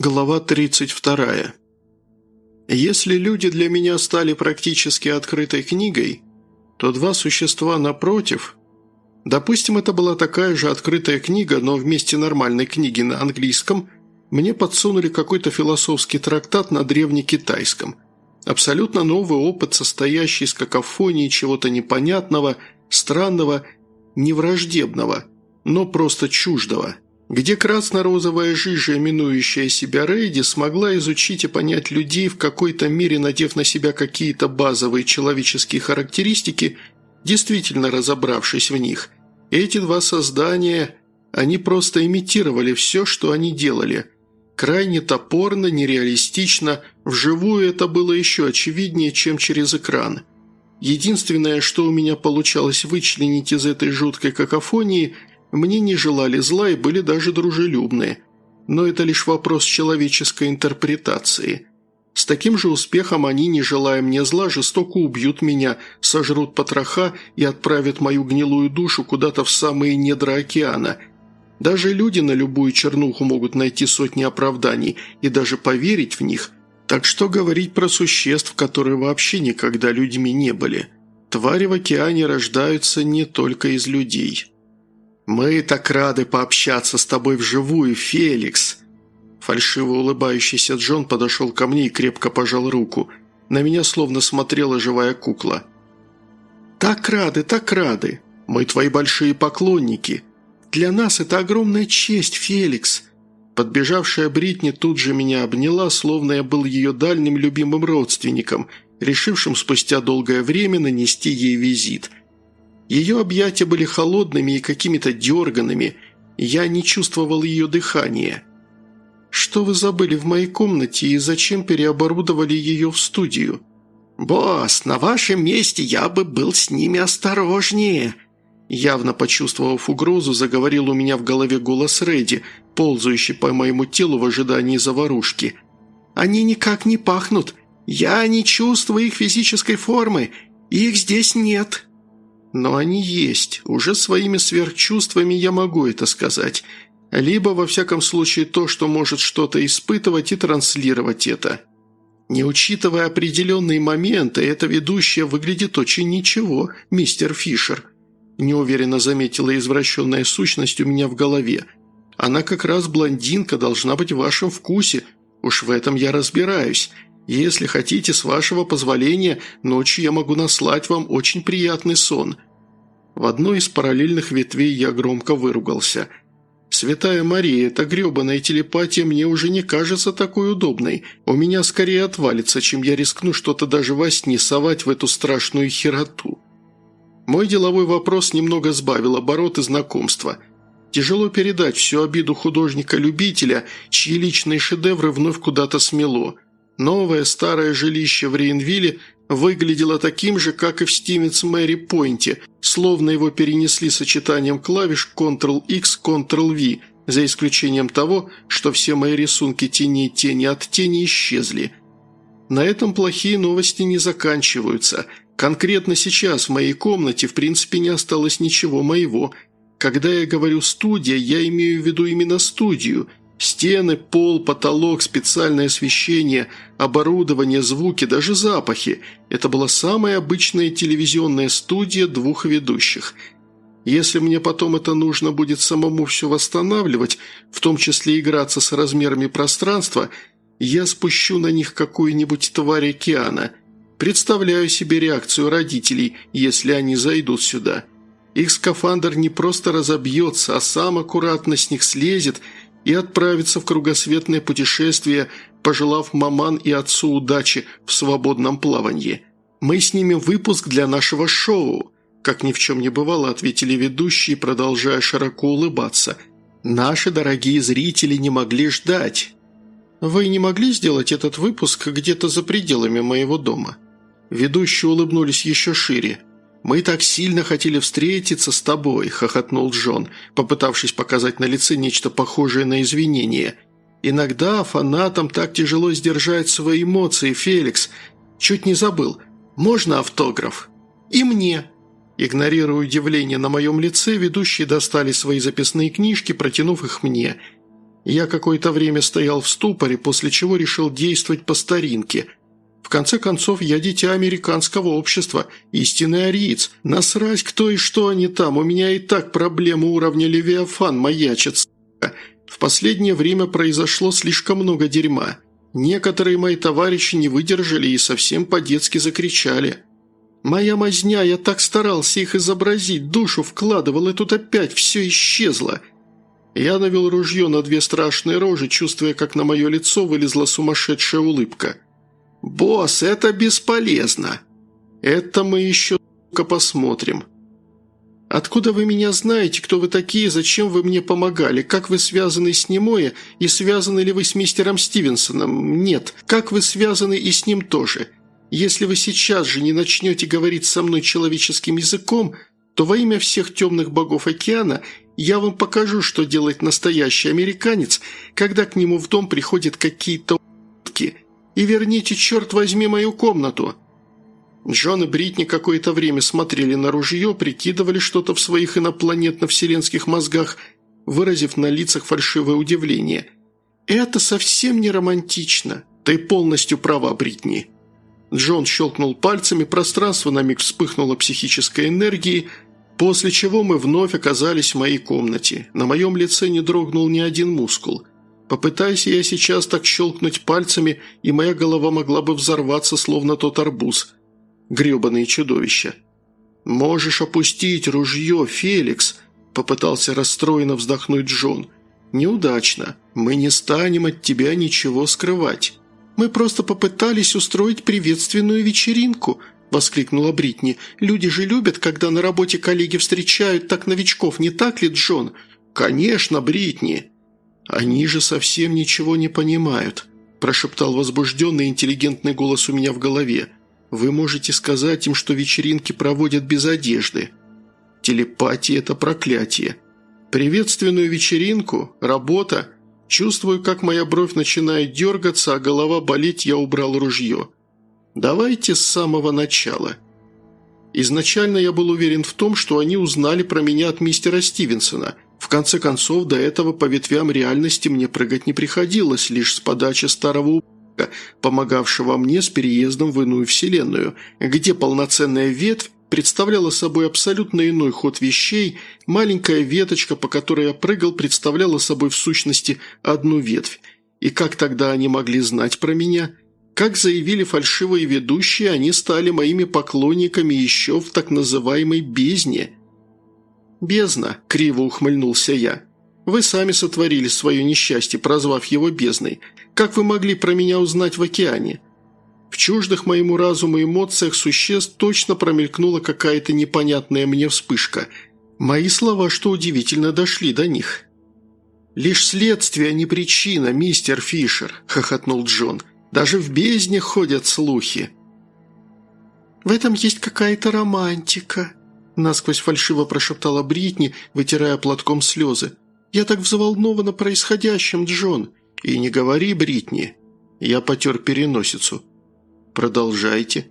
Глава 32. Если люди для меня стали практически открытой книгой, то два существа напротив... Допустим, это была такая же открытая книга, но вместе нормальной книги на английском мне подсунули какой-то философский трактат на древнекитайском. Абсолютно новый опыт, состоящий из какофонии чего-то непонятного, странного, невраждебного, но просто чуждого – где красно-розовая жижа, именующая себя Рейди, смогла изучить и понять людей, в какой-то мере надев на себя какие-то базовые человеческие характеристики, действительно разобравшись в них. Эти два создания, они просто имитировали все, что они делали. Крайне топорно, нереалистично, вживую это было еще очевиднее, чем через экран. Единственное, что у меня получалось вычленить из этой жуткой какофонии – мне не желали зла и были даже дружелюбны. Но это лишь вопрос человеческой интерпретации. С таким же успехом они, не желая мне зла, жестоко убьют меня, сожрут потроха и отправят мою гнилую душу куда-то в самые недра океана. Даже люди на любую чернуху могут найти сотни оправданий и даже поверить в них. Так что говорить про существ, которые вообще никогда людьми не были? Твари в океане рождаются не только из людей». «Мы так рады пообщаться с тобой вживую, Феликс!» Фальшиво улыбающийся Джон подошел ко мне и крепко пожал руку. На меня словно смотрела живая кукла. «Так рады, так рады! Мы твои большие поклонники! Для нас это огромная честь, Феликс!» Подбежавшая Бритни тут же меня обняла, словно я был ее дальним любимым родственником, решившим спустя долгое время нанести ей визит – ее объятия были холодными и какими-то дерганными, я не чувствовал ее дыхания. «Что вы забыли в моей комнате и зачем переоборудовали ее в студию?» «Босс, на вашем месте я бы был с ними осторожнее», Явно почувствовав угрозу, заговорил у меня в голове голос Рэдди, ползающий по моему телу в ожидании заварушки. «Они никак не пахнут. Я не чувствую их физической формы. Их здесь нет». Но они есть. Уже своими сверхчувствами я могу это сказать. Либо, во всяком случае, то, что может что-то испытывать и транслировать это. Не учитывая определенные моменты, эта ведущая выглядит очень ничего, мистер Фишер. Неуверенно заметила извращенная сущность у меня в голове. Она как раз блондинка, должна быть в вашем вкусе. Уж в этом я разбираюсь. Если хотите, с вашего позволения, ночью я могу наслать вам очень приятный сон». В одной из параллельных ветвей я громко выругался. «Святая Мария, эта гребаная телепатия мне уже не кажется такой удобной. У меня скорее отвалится, чем я рискну что-то даже во сне совать в эту страшную хероту». Мой деловой вопрос немного сбавил обороты знакомства. Тяжело передать всю обиду художника-любителя, чьи личные шедевры вновь куда-то смело – Новое старое жилище в Рейнвилле выглядело таким же, как и в Стивенс Мэри Пойнте, словно его перенесли сочетанием клавиш Ctrl-X, Ctrl-V, за исключением того, что все мои рисунки тени и тени от тени исчезли. На этом плохие новости не заканчиваются. Конкретно сейчас в моей комнате в принципе не осталось ничего моего. Когда я говорю «студия», я имею в виду именно студию – Стены, пол, потолок, специальное освещение, оборудование, звуки, даже запахи – это была самая обычная телевизионная студия двух ведущих. Если мне потом это нужно будет самому все восстанавливать, в том числе играться с размерами пространства, я спущу на них какую-нибудь тварь океана. Представляю себе реакцию родителей, если они зайдут сюда. Их скафандр не просто разобьется, а сам аккуратно с них слезет – и отправиться в кругосветное путешествие, пожелав маман и отцу удачи в свободном плавании. Мы снимем выпуск для нашего шоу», – как ни в чем не бывало, ответили ведущие, продолжая широко улыбаться. «Наши дорогие зрители не могли ждать». «Вы не могли сделать этот выпуск где-то за пределами моего дома?» Ведущие улыбнулись еще шире. «Мы так сильно хотели встретиться с тобой», – хохотнул Джон, попытавшись показать на лице нечто похожее на извинение. «Иногда фанатам так тяжело сдержать свои эмоции, Феликс. Чуть не забыл. Можно автограф?» «И мне», Игнорируя удивление на моем лице, ведущие достали свои записные книжки, протянув их мне. Я какое-то время стоял в ступоре, после чего решил действовать по старинке. В конце концов, я дитя американского общества, истинный ариец. Насрать кто и что они там, у меня и так проблемы уровня Левиафан маячит, сука. В последнее время произошло слишком много дерьма. Некоторые мои товарищи не выдержали и совсем по-детски закричали. Моя мазня, я так старался их изобразить, душу вкладывал, и тут опять все исчезло. Я навел ружье на две страшные рожи, чувствуя, как на мое лицо вылезла сумасшедшая улыбка. «Босс, это бесполезно!» «Это мы еще, сука, посмотрим!» «Откуда вы меня знаете? Кто вы такие? Зачем вы мне помогали? Как вы связаны с Немоя? И связаны ли вы с мистером Стивенсоном? Нет. Как вы связаны и с ним тоже? Если вы сейчас же не начнете говорить со мной человеческим языком, то во имя всех темных богов океана я вам покажу, что делает настоящий американец, когда к нему в дом приходят какие-то утки. И верните, черт возьми, мою комнату». Джон и Бритни какое-то время смотрели на ружье, прикидывали что-то в своих инопланетно-вселенских мозгах, выразив на лицах фальшивое удивление. «Это совсем не романтично. Ты полностью права, Бритни». Джон щелкнул пальцами, пространство на миг вспыхнуло психической энергией, после чего мы вновь оказались в моей комнате. На моем лице не дрогнул ни один мускул. Попытайся я сейчас так щелкнуть пальцами, и моя голова могла бы взорваться, словно тот арбуз. Гребаные чудовища. «Можешь опустить ружье, Феликс», – попытался расстроенно вздохнуть Джон. «Неудачно. Мы не станем от тебя ничего скрывать». Мы просто попытались устроить приветственную вечеринку», – воскликнула Бритни. «Люди же любят, когда на работе коллеги встречают так новичков, не так ли, Джон?» «Конечно, Бритни!» «Они же совсем ничего не понимают», – прошептал возбужденный интеллигентный голос у меня в голове. «Вы можете сказать им, что вечеринки проводят без одежды. Телепатия – это проклятие. Приветственную вечеринку, работа – Чувствую, как моя бровь начинает дергаться, а голова болеть, я убрал ружье. Давайте с самого начала. Изначально я был уверен в том, что они узнали про меня от мистера Стивенсона. В конце концов, до этого по ветвям реальности мне прыгать не приходилось, лишь с подачи старого упака, помогавшего мне с переездом в иную вселенную, где полноценная ветвь представляла собой абсолютно иной ход вещей, маленькая веточка, по которой я прыгал, представляла собой в сущности одну ветвь. И как тогда они могли знать про меня? Как заявили фальшивые ведущие, они стали моими поклонниками еще в так называемой «бездне». «Бездна», – криво ухмыльнулся я. «Вы сами сотворили свое несчастье, прозвав его бездной. Как вы могли про меня узнать в океане?» В чуждых моему разуму эмоциях существ точно промелькнула какая-то непонятная мне вспышка. Мои слова, что удивительно, дошли до них. «Лишь следствие, а не причина, мистер Фишер», – хохотнул Джон. «Даже в бездне ходят слухи». «В этом есть какая-то романтика», – насквозь фальшиво прошептала Бритни, вытирая платком слезы. «Я так взволнована происходящим, Джон». «И не говори, Бритни». Я потер переносицу. «Продолжайте».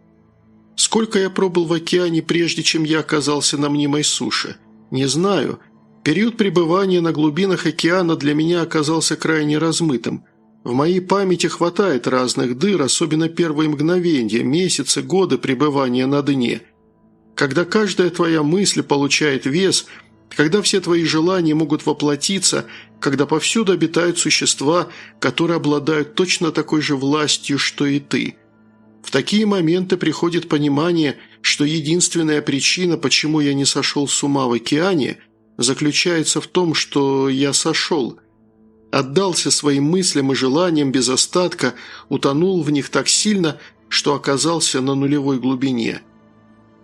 «Сколько я пробыл в океане, прежде чем я оказался на мнимой суше? Не знаю. Период пребывания на глубинах океана для меня оказался крайне размытым. В моей памяти хватает разных дыр, особенно первые мгновения, месяцы, годы пребывания на дне. Когда каждая твоя мысль получает вес – когда все твои желания могут воплотиться, когда повсюду обитают существа, которые обладают точно такой же властью, что и ты. В такие моменты приходит понимание, что единственная причина, почему я не сошел с ума в океане, заключается в том, что я сошел. Отдался своим мыслям и желаниям без остатка, утонул в них так сильно, что оказался на нулевой глубине.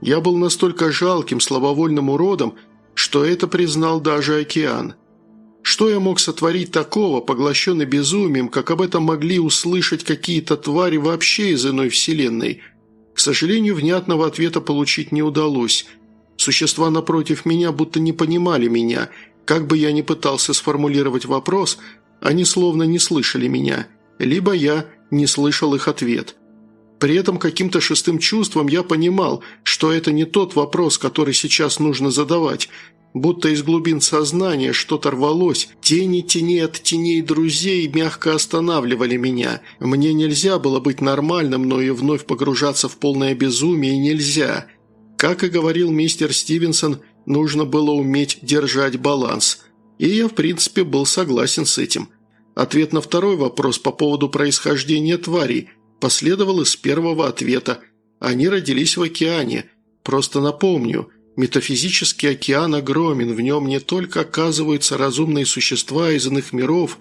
Я был настолько жалким, слабовольным уродом, что это признал даже океан – что я мог сотворить такого, поглощенный безумием, как об этом могли услышать какие-то твари вообще из иной вселенной? К сожалению, внятного ответа получить не удалось. Существа напротив меня будто не понимали меня. Как бы я ни пытался сформулировать вопрос, они словно не слышали меня. Либо я не слышал их ответ. При этом каким-то шестым чувством я понимал, что это не тот вопрос, который сейчас нужно задавать – Будто из глубин сознания что-то рвалось, тени тени от теней друзей мягко останавливали меня. Мне нельзя было быть нормальным, но и вновь погружаться в полное безумие нельзя. Как и говорил мистер Стивенсон, нужно было уметь держать баланс. И я, в принципе, был согласен с этим. Ответ на второй вопрос по поводу происхождения тварей последовал из первого ответа. Они родились в океане. Просто напомню – Метафизический океан огромен, в нем не только оказываются разумные существа из иных миров,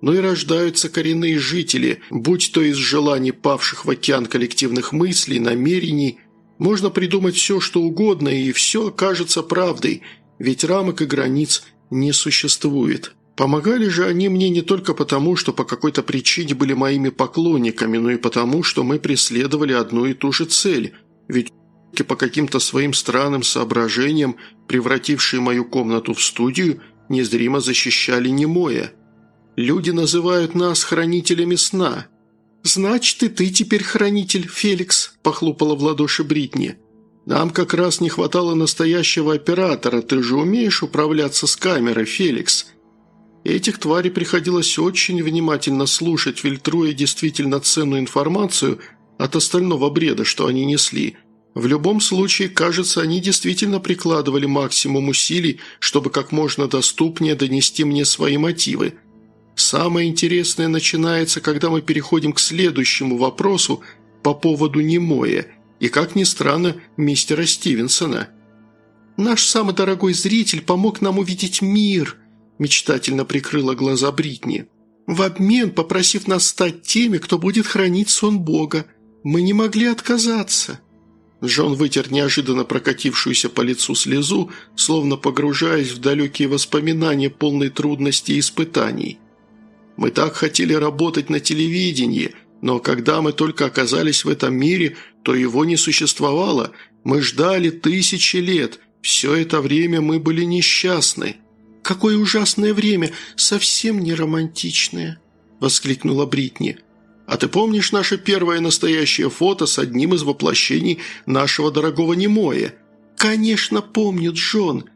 но и рождаются коренные жители, будь то из желаний павших в океан коллективных мыслей, намерений. Можно придумать все, что угодно, и все окажется правдой, ведь рамок и границ не существует. Помогали же они мне не только потому, что по какой-то причине были моими поклонниками, но и потому, что мы преследовали одну и ту же цель, ведь по каким-то своим странным соображениям, превратившие мою комнату в студию, незримо защищали немое. Люди называют нас хранителями сна. «Значит, и ты теперь хранитель, Феликс», – похлопала в ладоши Бритни. «Нам как раз не хватало настоящего оператора, ты же умеешь управляться с камерой, Феликс». Этих тварей приходилось очень внимательно слушать, фильтруя действительно ценную информацию от остального бреда, что они несли – в любом случае, кажется, они действительно прикладывали максимум усилий, чтобы как можно доступнее донести мне свои мотивы. Самое интересное начинается, когда мы переходим к следующему вопросу по поводу Немоя и, как ни странно, мистера Стивенсона. «Наш самый дорогой зритель помог нам увидеть мир», – мечтательно прикрыла глаза Бритни. «В обмен попросив нас стать теми, кто будет хранить сон Бога. Мы не могли отказаться». Джон вытер неожиданно прокатившуюся по лицу слезу, словно погружаясь в далекие воспоминания полной трудностей и испытаний. «Мы так хотели работать на телевидении, но когда мы только оказались в этом мире, то его не существовало. Мы ждали тысячи лет. Все это время мы были несчастны». «Какое ужасное время! Совсем не романтичное!» – воскликнула Бритни. А ты помнишь наше первое настоящее фото с одним из воплощений нашего дорогого Немоя?» «Конечно помню, Джон!»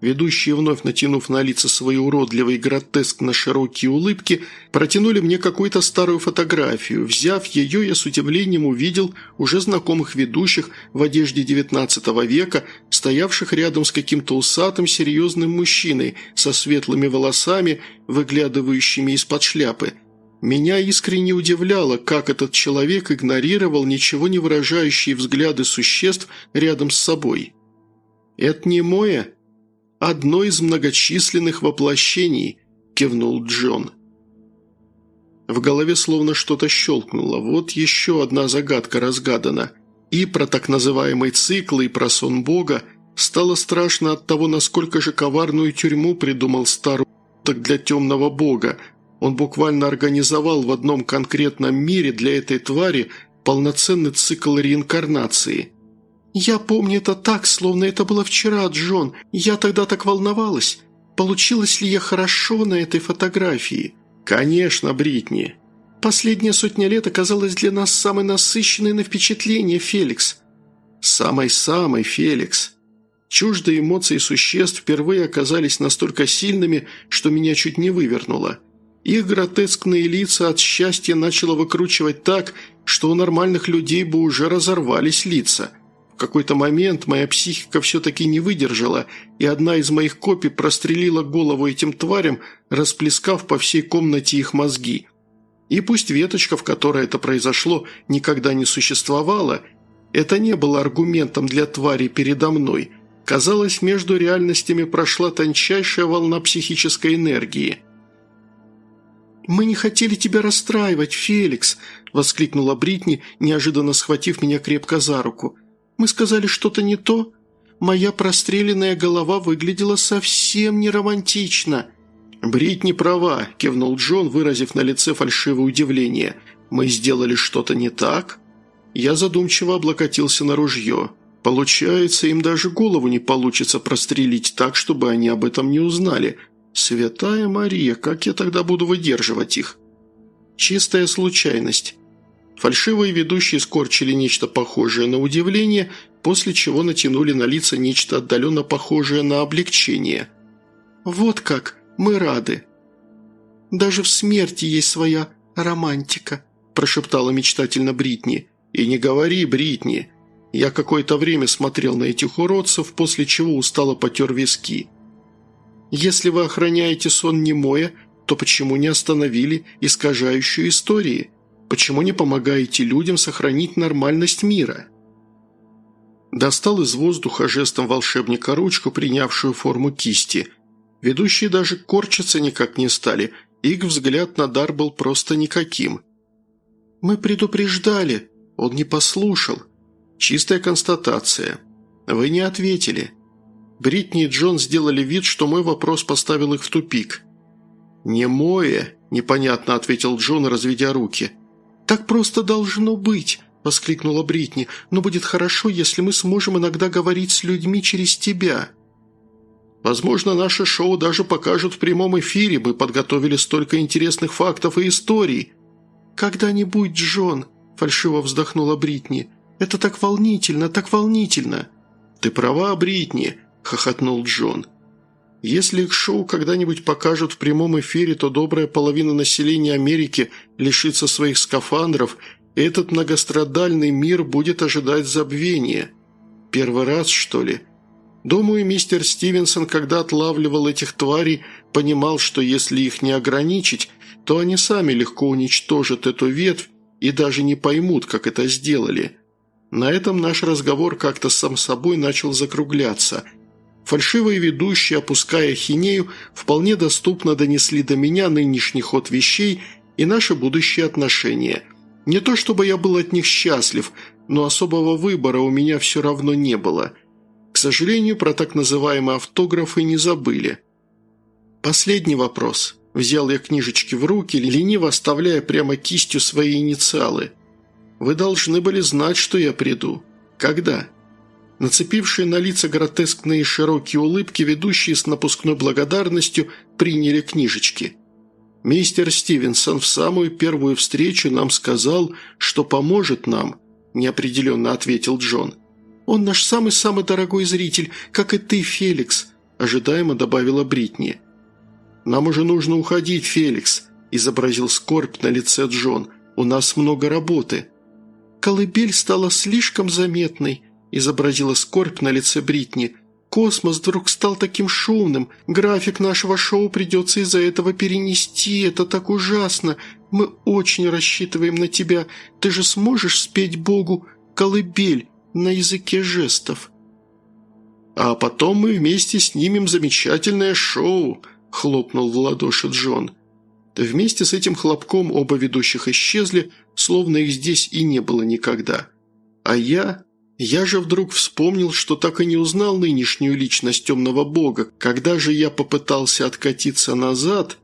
Ведущие, вновь натянув на лица свои уродливые гротескно широкие улыбки, протянули мне какую-то старую фотографию. Взяв ее, я с удивлением увидел уже знакомых ведущих в одежде XIX века, стоявших рядом с каким-то усатым серьезным мужчиной со светлыми волосами, выглядывающими из-под шляпы – меня искренне удивляло, как этот человек игнорировал ничего не выражающие взгляды существ рядом с собой. «Это не мое, одно из многочисленных воплощений», – кивнул Джон. В голове словно что-то щелкнуло. Вот еще одна загадка разгадана. И про так называемый цикл, и про сон Бога. Стало страшно от того, насколько же коварную тюрьму придумал старый для темного бога, он буквально организовал в одном конкретном мире для этой твари полноценный цикл реинкарнации. «Я помню это так, словно это было вчера, Джон. Я тогда так волновалась. Получилось ли я хорошо на этой фотографии?» «Конечно, Бритни». «Последняя сотня лет оказалась для нас самой насыщенной на впечатление, Феликс». «Самой-самой, Феликс». Чуждые эмоции существ впервые оказались настолько сильными, что меня чуть не вывернуло. Их гротескные лица от счастья начало выкручивать так, что у нормальных людей бы уже разорвались лица. Какой-то момент моя психика все-таки не выдержала, и одна из моих копий прострелила голову этим тварям, расплескав по всей комнате их мозги. И пусть веточка, в которой это произошло, никогда не существовала, это не было аргументом для твари передо мной. Казалось, между реальностями прошла тончайшая волна психической энергии – «Мы не хотели тебя расстраивать, Феликс!» – воскликнула Бритни, неожиданно схватив меня крепко за руку. «Мы сказали что-то не то. Моя простреленная голова выглядела совсем не романтично». «Бритни права», – кивнул Джон, выразив на лице фальшивое удивление. «Мы сделали что-то не так?» Я задумчиво облокотился на ружье. «Получается, им даже голову не получится прострелить так, чтобы они об этом не узнали. «Святая Мария, как я тогда буду выдерживать их?» «Чистая случайность». Фальшивые ведущие скорчили нечто похожее на удивление, после чего натянули на лица нечто отдаленно похожее на облегчение. «Вот как! Мы рады!» «Даже в смерти есть своя романтика», – прошептала мечтательно Бритни. «И не говори, Бритни!» Я какое-то время смотрел на этих уродцев, после чего устало потер виски. «Если вы охраняете сон немоя, то почему не остановили искажающую истории? Почему не помогаете людям сохранить нормальность мира?» Достал из воздуха жестом волшебника ручку, принявшую форму кисти. Ведущие даже корчиться никак не стали, их взгляд на дар был просто никаким. «Мы предупреждали, он не послушал. Чистая констатация. Вы не ответили». Бритни и Джон сделали вид, что мой вопрос поставил их в тупик. «Не мое», – непонятно ответил Джон, разведя руки. «Так просто должно быть», – воскликнула Бритни. «Но будет хорошо, если мы сможем иногда говорить с людьми через тебя». «Возможно, наше шоу даже покажут в прямом эфире. Мы подготовили столько интересных фактов и историй». «Когда-нибудь, Джон», – фальшиво вздохнула Бритни. «Это так волнительно, так волнительно». «Ты права, Бритни», – хохотнул Джон. «Если их шоу когда-нибудь покажут в прямом эфире, то добрая половина населения Америки лишится своих скафандров, и этот многострадальный мир будет ожидать забвения. Первый раз, что ли?» Думаю, мистер Стивенсон, когда отлавливал этих тварей, понимал, что если их не ограничить, то они сами легко уничтожат эту ветвь и даже не поймут, как это сделали. На этом наш разговор как-то сам собой начал закругляться. Фальшивые ведущие, опуская хинею, вполне доступно донесли до меня нынешний ход вещей и наши будущие отношения. Не то чтобы я был от них счастлив, но особого выбора у меня все равно не было. К сожалению, про так называемые автографы не забыли. Последний вопрос. Взял я книжечки в руки, лениво оставляя прямо кистью свои инициалы – вы должны были знать, что я приду. Когда?» Нацепившие на лица гротескные широкие улыбки, ведущие с напускной благодарностью, приняли книжечки. «Мистер Стивенсон в самую первую встречу нам сказал, что поможет нам», – неопределенно ответил Джон. «Он наш самый-самый дорогой зритель, как и ты, Феликс», – ожидаемо добавила Бритни. «Нам уже нужно уходить, Феликс», – изобразил скорбь на лице Джон. «У нас много работы». «Колыбель стала слишком заметной», – изобразила скорбь на лице Бритни. «Космос вдруг стал таким шумным. График нашего шоу придется из-за этого перенести. Это так ужасно. Мы очень рассчитываем на тебя. Ты же сможешь спеть Богу колыбель на языке жестов?» «А потом мы вместе снимем замечательное шоу», – хлопнул в ладоши Джон. Вместе с этим хлопком оба ведущих исчезли, словно их здесь и не было никогда. А я... Я же вдруг вспомнил, что так и не узнал нынешнюю личность темного бога. Когда же я попытался откатиться назад,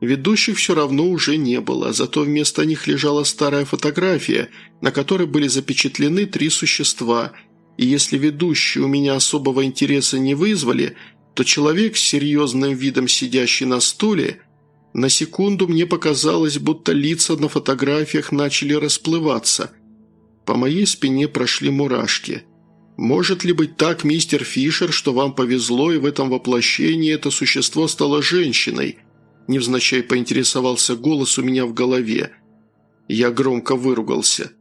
ведущих все равно уже не было, зато вместо них лежала старая фотография, на которой были запечатлены три существа. И если ведущие у меня особого интереса не вызвали, то человек с серьезным видом, сидящий на стуле – на секунду мне показалось, будто лица на фотографиях начали расплываться. По моей спине прошли мурашки. Может ли быть так, мистер Фишер, что вам повезло, и в этом воплощении это существо стало женщиной? Невзначай поинтересовался голос у меня в голове. Я громко выругался.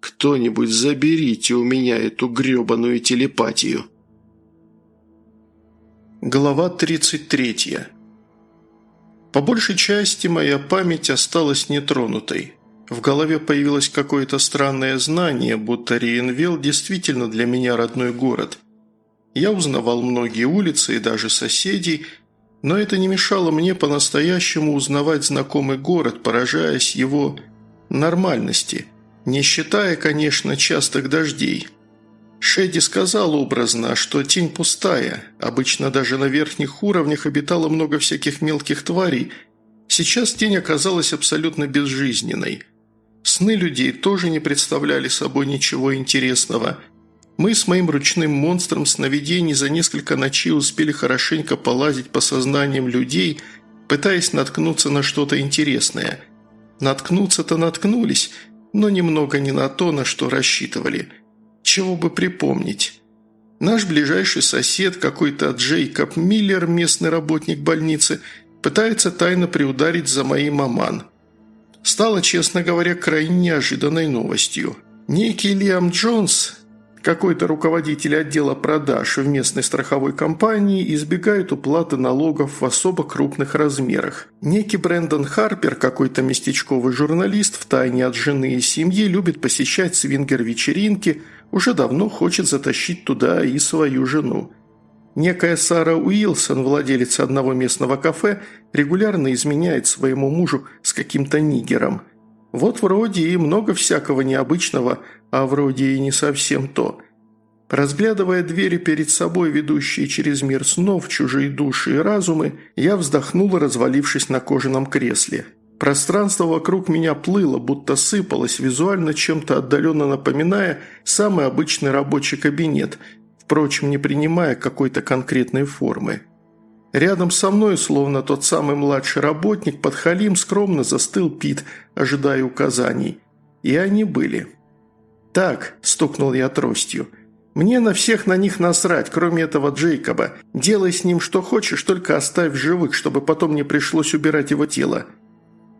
«Кто-нибудь заберите у меня эту гребаную телепатию». Глава тридцать третья. По большей части моя память осталась нетронутой. В голове появилось какое-то странное знание, будто Риенвилл действительно для меня родной город. Я узнавал многие улицы и даже соседей, но это не мешало мне по-настоящему узнавать знакомый город, поражаясь его нормальности, не считая, конечно, частых дождей. Шеди сказал образно, что тень пустая. Обычно даже на верхних уровнях обитало много всяких мелких тварей. Сейчас тень оказалась абсолютно безжизненной. Сны людей тоже не представляли собой ничего интересного. Мы с моим ручным монстром сновидений за несколько ночей успели хорошенько полазить по сознаниям людей, пытаясь наткнуться на что-то интересное. Наткнуться-то наткнулись, но немного не на то, на что рассчитывали – чего бы припомнить. Наш ближайший сосед, какой-то Джейкоб Миллер, местный работник больницы, пытается тайно приударить за моей маман. Стало, честно говоря, крайне неожиданной новостью. Некий Лиам Джонс, какой-то руководитель отдела продаж в местной страховой компании избегает уплаты налогов в особо крупных размерах. Некий Брэндон Харпер, какой-то местечковый журналист, втайне от жены и семьи любит посещать свингер-вечеринки, уже давно хочет затащить туда и свою жену. Некая Сара Уилсон, владелица одного местного кафе, регулярно изменяет своему мужу с каким-то нигером – вот вроде и много всякого необычного, а вроде и не совсем то. Разглядывая двери перед собой, ведущие через мир снов, чужие души и разумы, я вздохнул, развалившись на кожаном кресле. Пространство вокруг меня плыло, будто сыпалось, визуально чем-то отдаленно напоминая самый обычный рабочий кабинет, впрочем, не принимая какой-то конкретной формы. Рядом со мной, словно тот самый младший работник, под халим скромно застыл Пит, ожидая указаний. И они были. «Так», – стукнул я тростью, – «мне на всех на них насрать, кроме этого Джейкоба. Делай с ним что хочешь, только оставь живых, чтобы потом не пришлось убирать его тело».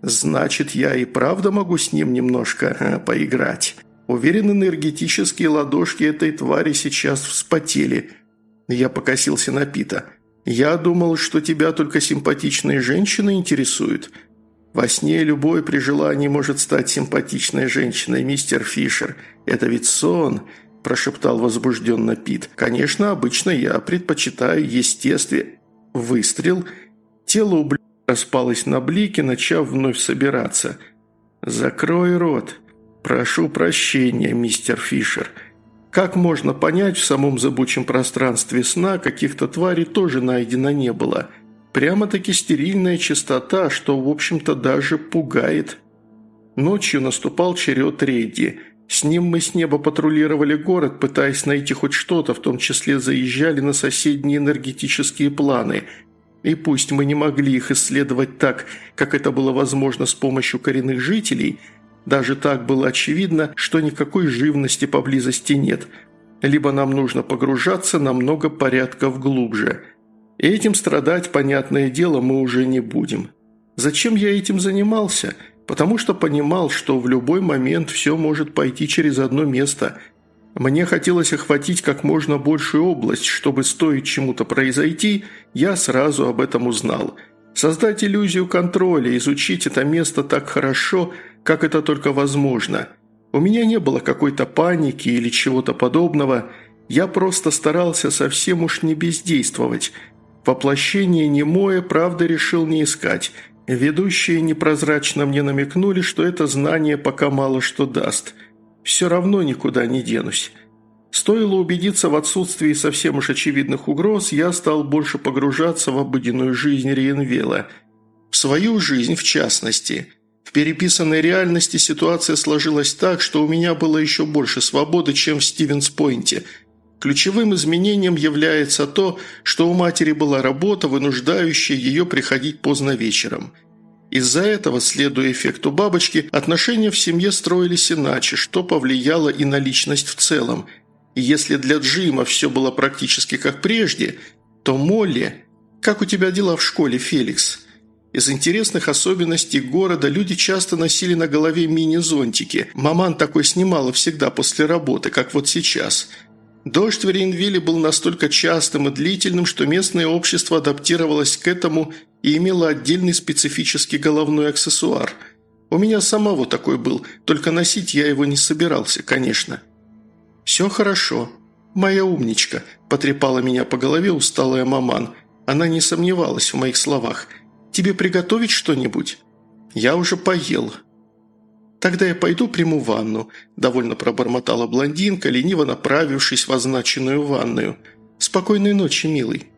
«Значит, я и правда могу с ним немножко а, поиграть». Уверен, энергетические ладошки этой твари сейчас вспотели. Я покосился на Пита. «Я думал, что тебя только симпатичные женщины интересуют. Во сне любой при желании может стать симпатичной женщиной, мистер Фишер. Это ведь сон», – прошептал возбужденно Пит. «Конечно, обычно я предпочитаю естестве...» Выстрел. Тело ублюдка распалось на блики, начав вновь собираться. «Закрой рот. Прошу прощения, мистер Фишер». Как можно понять, в самом зыбучем пространстве сна каких-то тварей тоже найдено не было. Прямо-таки стерильная чистота, что, в общем-то, даже пугает. Ночью наступал черед рейди. С ним мы с неба патрулировали город, пытаясь найти хоть что-то, в том числе заезжали на соседние энергетические планы. И пусть мы не могли их исследовать так, как это было возможно с помощью коренных жителей – даже так было очевидно, что никакой живности поблизости нет. Либо нам нужно погружаться на много порядков глубже. И этим страдать, понятное дело, мы уже не будем. Зачем я этим занимался? Потому что понимал, что в любой момент все может пойти через одно место. Мне хотелось охватить как можно большую область, чтобы стоит чему-то произойти, я сразу об этом узнал. Создать иллюзию контроля, изучить это место так хорошо – как это только возможно. У меня не было какой-то паники или чего-то подобного, я просто старался совсем уж не бездействовать. Воплощение немое, правда, решил не искать. Ведущие непрозрачно мне намекнули, что это знание пока мало что даст. Все равно никуда не денусь. Стоило убедиться в отсутствии совсем уж очевидных угроз, я стал больше погружаться в обыденную жизнь Риенвела. В свою жизнь, в частности – переписанной реальности ситуация сложилась так, что у меня было еще больше свободы, чем в Стивенс-Пойнте. Ключевым изменением является то, что у матери была работа, вынуждающая ее приходить поздно вечером. Из-за этого, следуя эффекту бабочки, отношения в семье строились иначе, что повлияло и на личность в целом. И если для Джима все было практически как прежде, то Молли... «Как у тебя дела в школе, Феликс?» Из интересных особенностей города люди часто носили на голове мини-зонтики. Маман такой снимала всегда после работы, как вот сейчас. Дождь в Рейнвилле был настолько частым и длительным, что местное общество адаптировалось к этому и имело отдельный специфический головной аксессуар. У меня самого такой был, только носить я его не собирался, конечно. «Все хорошо. Моя умничка», – потрепала меня по голове усталая маман. Она не сомневалась в моих словах – Тебе приготовить что-нибудь?» «Я уже поел». «Тогда я пойду приму ванну», – довольно пробормотала блондинка, лениво направившись в означенную ванную. «Спокойной ночи, милый».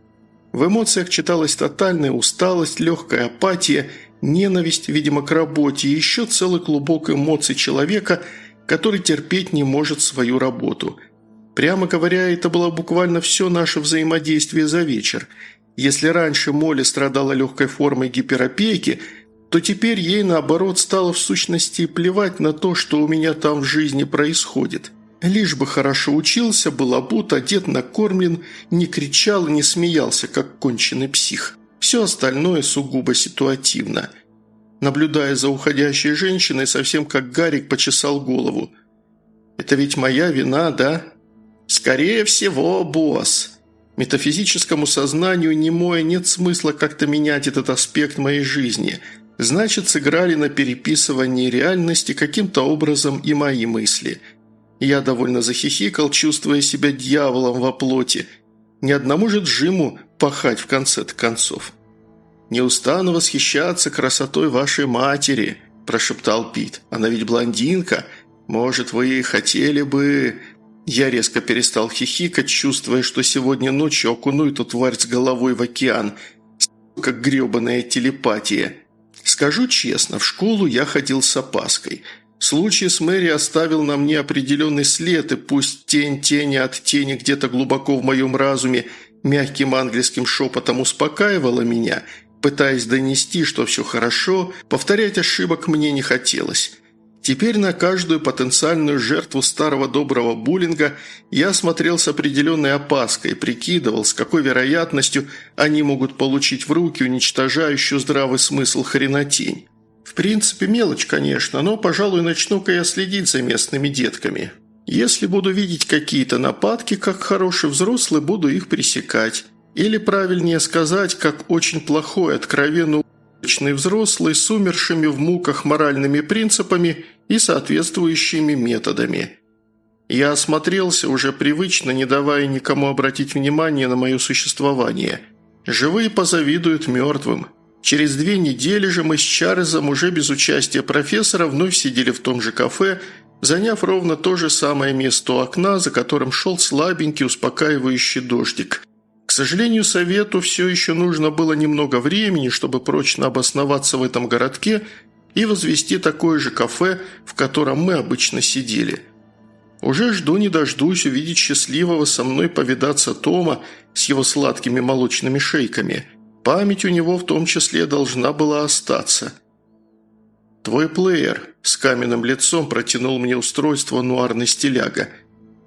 В эмоциях читалась тотальная усталость, легкая апатия, ненависть, видимо, к работе и еще целый клубок эмоций человека, который терпеть не может свою работу. Прямо говоря, это было буквально все наше взаимодействие за вечер – если раньше Молли страдала легкой формой гиперопейки, то теперь ей, наоборот, стало в сущности плевать на то, что у меня там в жизни происходит. Лишь бы хорошо учился, был обут, одет, накормлен, не кричал и не смеялся, как конченый псих. Все остальное сугубо ситуативно. Наблюдая за уходящей женщиной, совсем как Гарик почесал голову. «Это ведь моя вина, да?» «Скорее всего, босс», Метафизическому сознанию немое нет смысла как-то менять этот аспект моей жизни. Значит, сыграли на переписывании реальности каким-то образом и мои мысли. Я довольно захихикал, чувствуя себя дьяволом во плоти. Ни одному же Джиму пахать в конце-то концов. «Не устану восхищаться красотой вашей матери», – прошептал Пит. «Она ведь блондинка. Может, вы хотели бы...» Я резко перестал хихикать, чувствуя, что сегодня ночью окуну эту тварь с головой в океан. Как гребаная телепатия. Скажу честно, в школу я ходил с опаской. Случай с Мэри оставил на мне определенный след, и пусть тень тени от тени где-то глубоко в моем разуме мягким английским шепотом успокаивала меня, пытаясь донести, что все хорошо, повторять ошибок мне не хотелось. Теперь на каждую потенциальную жертву старого доброго буллинга я смотрел с определенной опаской, прикидывал, с какой вероятностью они могут получить в руки уничтожающую здравый смысл хренотень. В принципе, мелочь, конечно, но, пожалуй, начну-ка я следить за местными детками. Если буду видеть какие-то нападки, как хороший взрослый, буду их пресекать. Или, правильнее сказать, как очень плохой, откровенно Обычный взрослый с умершими в муках моральными принципами и соответствующими методами. Я осмотрелся, уже привычно, не давая никому обратить внимание на мое существование. Живые позавидуют мертвым. Через две недели же мы с Чарльзом уже без участия профессора вновь сидели в том же кафе, заняв ровно то же самое место у окна, за которым шел слабенький успокаивающий дождик – сожалению, совету все еще нужно было немного времени, чтобы прочно обосноваться в этом городке и возвести такое же кафе, в котором мы обычно сидели. Уже жду не дождусь увидеть счастливого со мной повидаться Тома с его сладкими молочными шейками. Память у него в том числе должна была остаться. «Твой плеер», – с каменным лицом протянул мне устройство нуарный стиляга –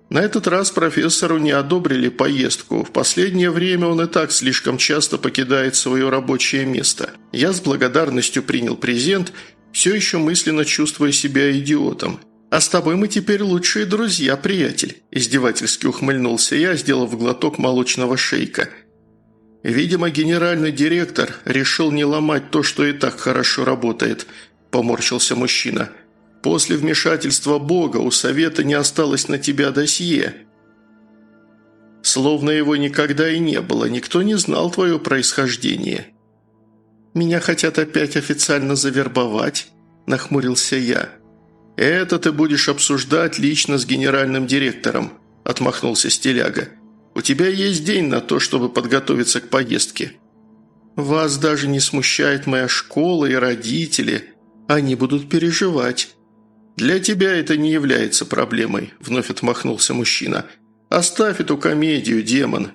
на этот раз профессору не одобрили поездку. В последнее время он и так слишком часто покидает свое рабочее место. Я с благодарностью принял презент, все еще мысленно чувствуя себя идиотом. «А с тобой мы теперь лучшие друзья, приятель», – издевательски ухмыльнулся я, сделав глоток молочного шейка. «Видимо, генеральный директор решил не ломать то, что и так хорошо работает», – поморщился мужчина. После вмешательства Бога у Совета не осталось на тебя досье. Словно его никогда и не было, никто не знал твое происхождение. «Меня хотят опять официально завербовать», – нахмурился я. «Это ты будешь обсуждать лично с генеральным директором», – отмахнулся Стиляга. «У тебя есть день на то, чтобы подготовиться к поездке». «Вас даже не смущает моя школа и родители. Они будут переживать». «Для тебя это не является проблемой», – вновь отмахнулся мужчина. «Оставь эту комедию, демон».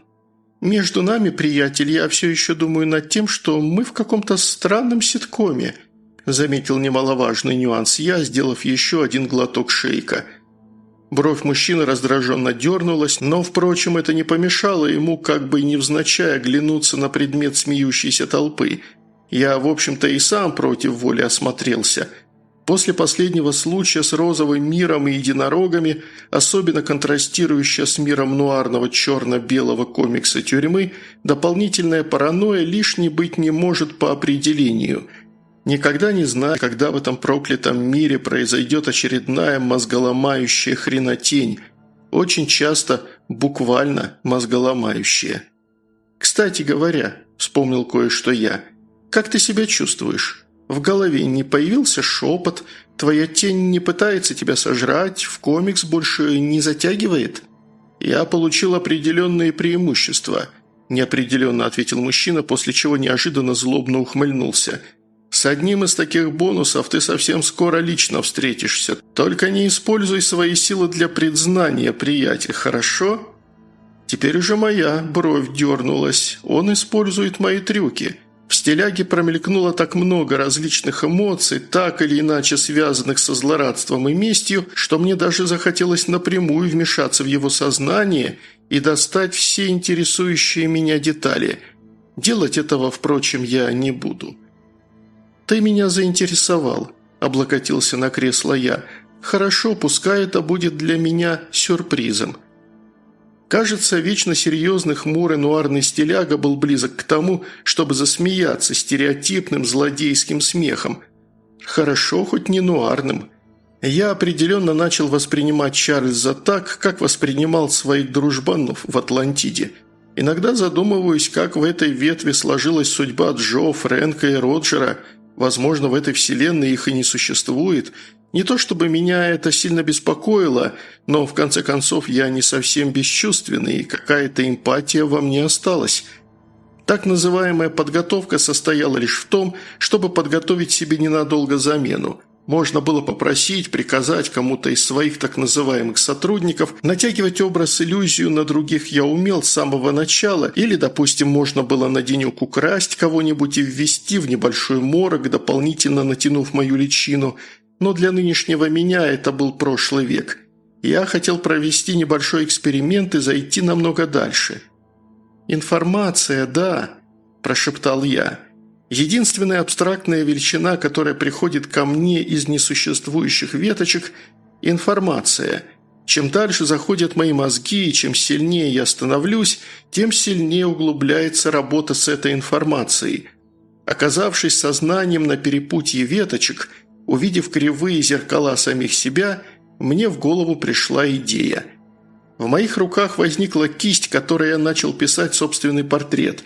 «Между нами, приятель, я все еще думаю над тем, что мы в каком-то странном ситкоме», – заметил немаловажный нюанс я, сделав еще один глоток шейка. Бровь мужчины раздраженно дернулась, но, впрочем, это не помешало ему, как бы невзначай, оглянуться на предмет смеющейся толпы. Я, в общем-то, и сам против воли осмотрелся – После последнего случая с розовым миром и единорогами, особенно контрастирующая с миром нуарного черно-белого комикса тюрьмы, дополнительная паранойя лишней быть не может по определению. Никогда не знаю, когда в этом проклятом мире произойдет очередная мозголомающая хренотень, очень часто буквально мозголомающая. «Кстати говоря», – вспомнил кое-что я, – «как ты себя чувствуешь?» В голове не появился шепот, твоя тень не пытается тебя сожрать, в комикс больше не затягивает? Я получил определенные преимущества, неопределенно ответил мужчина, после чего неожиданно злобно ухмыльнулся. С одним из таких бонусов ты совсем скоро лично встретишься. Только не используй свои силы для предзнания, приятель, хорошо? Теперь уже моя бровь дернулась. Он использует мои трюки – стиляге промелькнуло так много различных эмоций, так или иначе связанных со злорадством и местью, что мне даже захотелось напрямую вмешаться в его сознание и достать все интересующие меня детали. Делать этого, впрочем, я не буду. «Ты меня заинтересовал», – облокотился на кресло я. «Хорошо, пускай это будет для меня сюрпризом». Кажется, вечно серьезный хмурый нуарный стиляга был близок к тому, чтобы засмеяться стереотипным злодейским смехом. Хорошо, хоть не нуарным. Я определенно начал воспринимать Чарльза так, как воспринимал своих дружбанов в Атлантиде. Иногда задумываюсь, как в этой ветви сложилась судьба Джо, Фрэнка и Роджера. Возможно, в этой вселенной их и не существует – не то чтобы меня это сильно беспокоило, но в конце концов я не совсем бесчувственный, и какая-то эмпатия во мне осталась. Так называемая подготовка состояла лишь в том, чтобы подготовить себе ненадолго замену. Можно было попросить, приказать кому-то из своих так называемых сотрудников, натягивать образ иллюзию на других я умел с самого начала, или, допустим, можно было на денек украсть кого-нибудь и ввести в небольшой морок, дополнительно натянув мою личину – но для нынешнего меня это был прошлый век. Я хотел провести небольшой эксперимент и зайти намного дальше. «Информация, да», – прошептал я. «Единственная абстрактная величина, которая приходит ко мне из несуществующих веточек – информация. Чем дальше заходят мои мозги и чем сильнее я становлюсь, тем сильнее углубляется работа с этой информацией. Оказавшись сознанием на перепутье веточек – Увидев кривые зеркала самих себя, мне в голову пришла идея. В моих руках возникла кисть, которой я начал писать собственный портрет.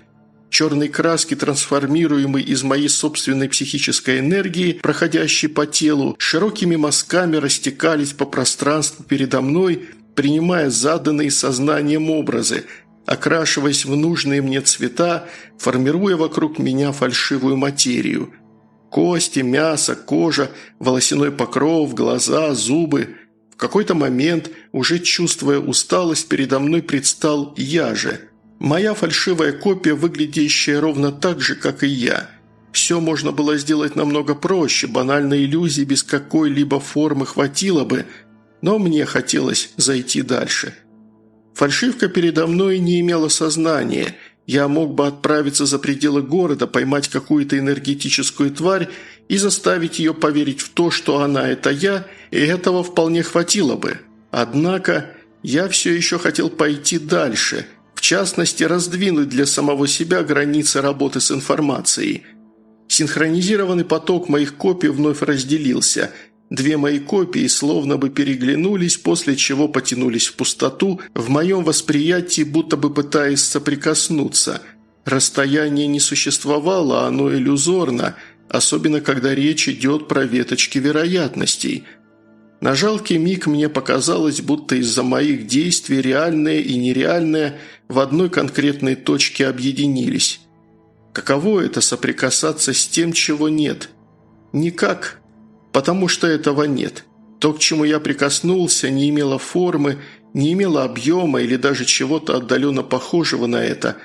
Черные краски, трансформируемые из моей собственной психической энергии, проходящей по телу, широкими мазками растекались по пространству передо мной, принимая заданные сознанием образы, окрашиваясь в нужные мне цвета, формируя вокруг меня фальшивую материю – Кости, мясо, кожа, волосяной покров, глаза, зубы. В какой-то момент, уже чувствуя усталость, передо мной предстал я же. Моя фальшивая копия, выглядящая ровно так же, как и я. Все можно было сделать намного проще, банальной иллюзии без какой-либо формы хватило бы, но мне хотелось зайти дальше. Фальшивка передо мной не имела сознания – я мог бы отправиться за пределы города, поймать какую-то энергетическую тварь и заставить ее поверить в то, что она – это я, и этого вполне хватило бы. Однако я все еще хотел пойти дальше, в частности, раздвинуть для самого себя границы работы с информацией. Синхронизированный поток моих копий вновь разделился – Две мои копии словно бы переглянулись, после чего потянулись в пустоту, в моем восприятии будто бы пытаясь соприкоснуться. Расстояние не существовало, оно иллюзорно, особенно когда речь идет про веточки вероятностей. На жалкий миг мне показалось, будто из-за моих действий реальное и нереальное в одной конкретной точке объединились. Каково это соприкасаться с тем, чего нет? Никак потому что этого нет. То, к чему я прикоснулся, не имело формы, не имело объема или даже чего-то отдаленно похожего на это.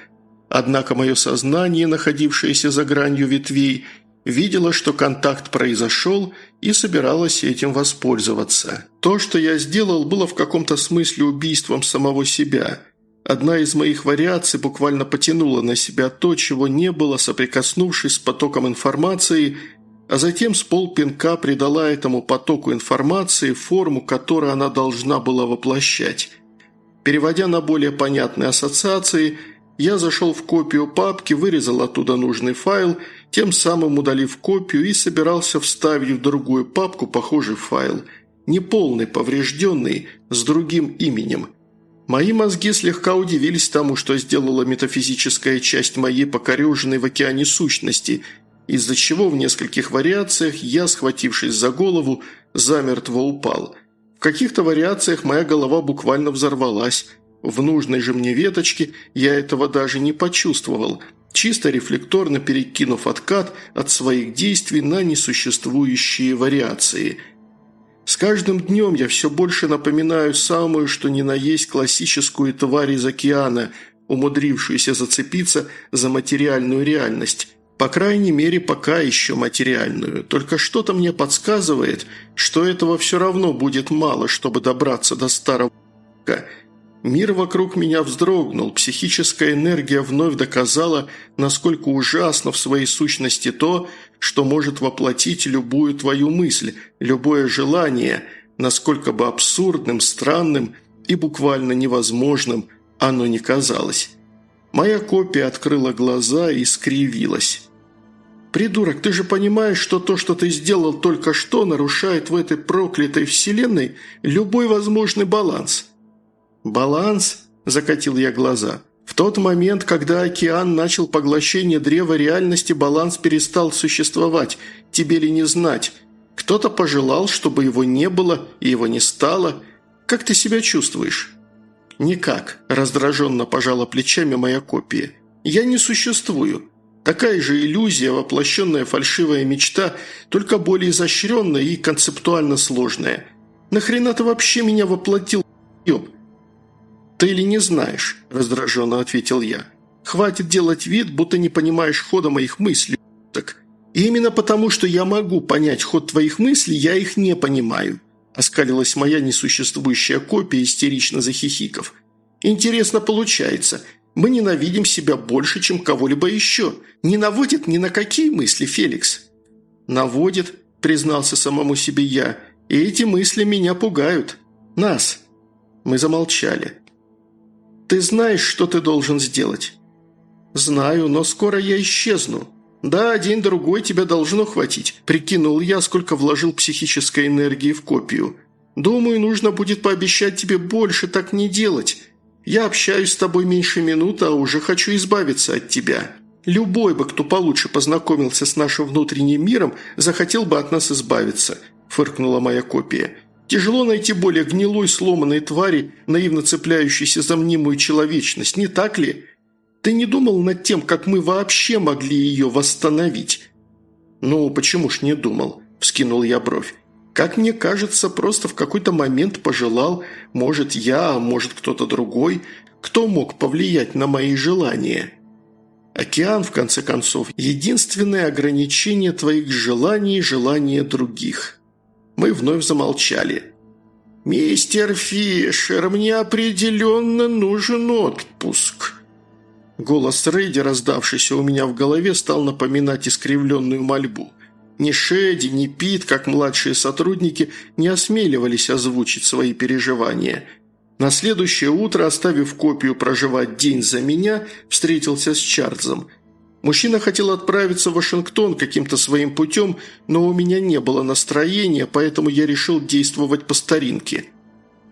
Однако мое сознание, находившееся за гранью ветвей, видело, что контакт произошел и собиралось этим воспользоваться. То, что я сделал, было в каком-то смысле убийством самого себя. Одна из моих вариаций буквально потянула на себя то, чего не было, соприкоснувшись с потоком информации – а затем с полпинка придала этому потоку информации форму, которую она должна была воплощать. Переводя на более понятные ассоциации, я зашел в копию папки, вырезал оттуда нужный файл, тем самым удалив копию и собирался вставить в другую папку похожий файл, неполный, поврежденный, с другим именем. Мои мозги слегка удивились тому, что сделала метафизическая часть моей покореженной в океане сущности – из-за чего в нескольких вариациях я, схватившись за голову, замертво упал. В каких-то вариациях моя голова буквально взорвалась. В нужной же мне веточке я этого даже не почувствовал, чисто рефлекторно перекинув откат от своих действий на несуществующие вариации. С каждым днем я все больше напоминаю самую, что ни на есть классическую тварь из океана, умудрившуюся зацепиться за материальную реальность По крайней мере, пока еще материальную. Только что-то мне подсказывает, что этого все равно будет мало, чтобы добраться до старого Мир вокруг меня вздрогнул, психическая энергия вновь доказала, насколько ужасно в своей сущности то, что может воплотить любую твою мысль, любое желание, насколько бы абсурдным, странным и буквально невозможным оно не казалось. Моя копия открыла глаза и скривилась. «Придурок, ты же понимаешь, что то, что ты сделал только что, нарушает в этой проклятой вселенной любой возможный баланс». «Баланс?» – закатил я глаза. «В тот момент, когда океан начал поглощение древа реальности, баланс перестал существовать. Тебе ли не знать? Кто-то пожелал, чтобы его не было и его не стало. Как ты себя чувствуешь?» «Никак», – раздраженно пожала плечами моя копия. «Я не существую. Такая же иллюзия, воплощенная фальшивая мечта, только более изощренная и концептуально сложная. Нахрена ты вообще меня воплотил, ёб? «Ты или не знаешь?» – раздраженно ответил я. «Хватит делать вид, будто не понимаешь хода моих мыслей, так. И именно потому, что я могу понять ход твоих мыслей, я их не понимаю», – оскалилась моя несуществующая копия, истерично захихиков. «Интересно получается. Мы ненавидим себя больше, чем кого-либо еще. Не наводит ни на какие мысли, Феликс?» «Наводит», – признался самому себе я, – «и эти мысли меня пугают. Нас». Мы замолчали. Ты знаешь, что ты должен сделать?» «Знаю, но скоро я исчезну. Да, день-другой тебя должно хватить», – прикинул я, сколько вложил психической энергии в копию. «Думаю, нужно будет пообещать тебе больше так не делать. Я общаюсь с тобой меньше минуты, а уже хочу избавиться от тебя. Любой бы, кто получше познакомился с нашим внутренним миром, захотел бы от нас избавиться», – фыркнула моя копия. Тяжело найти более гнилой, сломанной твари, наивно цепляющейся за мнимую человечность, не так ли? Ты не думал над тем, как мы вообще могли ее восстановить?» «Ну, почему ж не думал?» – вскинул я бровь. «Как мне кажется, просто в какой-то момент пожелал, может, я, а может, кто-то другой, кто мог повлиять на мои желания?» Океан, в конце концов, единственное ограничение твоих желаний желания других. Мы вновь замолчали. «Мистер Фишер, мне определенно нужен отпуск». Голос Рейди, раздавшийся у меня в голове, стал напоминать искривленную мольбу. Ни Шеди, ни Пит, как младшие сотрудники, не осмеливались озвучить свои переживания. На следующее утро, оставив копию проживать день за меня, встретился с Чарльзом – Мужчина хотел отправиться в Вашингтон каким-то своим путем, но у меня не было настроения, поэтому я решил действовать по старинке.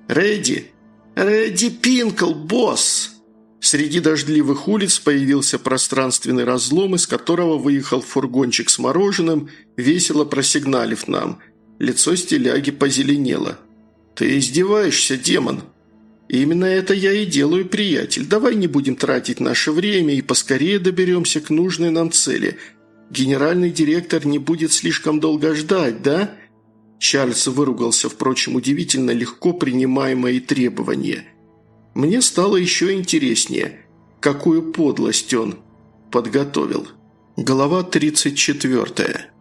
«Рэдди! Рэдди Пинкл, босс!» Среди дождливых улиц появился пространственный разлом, из которого выехал фургончик с мороженым, весело просигналив нам. Лицо стиляги позеленело. «Ты издеваешься, демон?» «Именно это я и делаю, приятель. Давай не будем тратить наше время и поскорее доберемся к нужной нам цели. Генеральный директор не будет слишком долго ждать, да?» Чарльз выругался, впрочем, удивительно легко принимая мои требования. Мне стало еще интереснее, какую подлость он подготовил. Глава 34.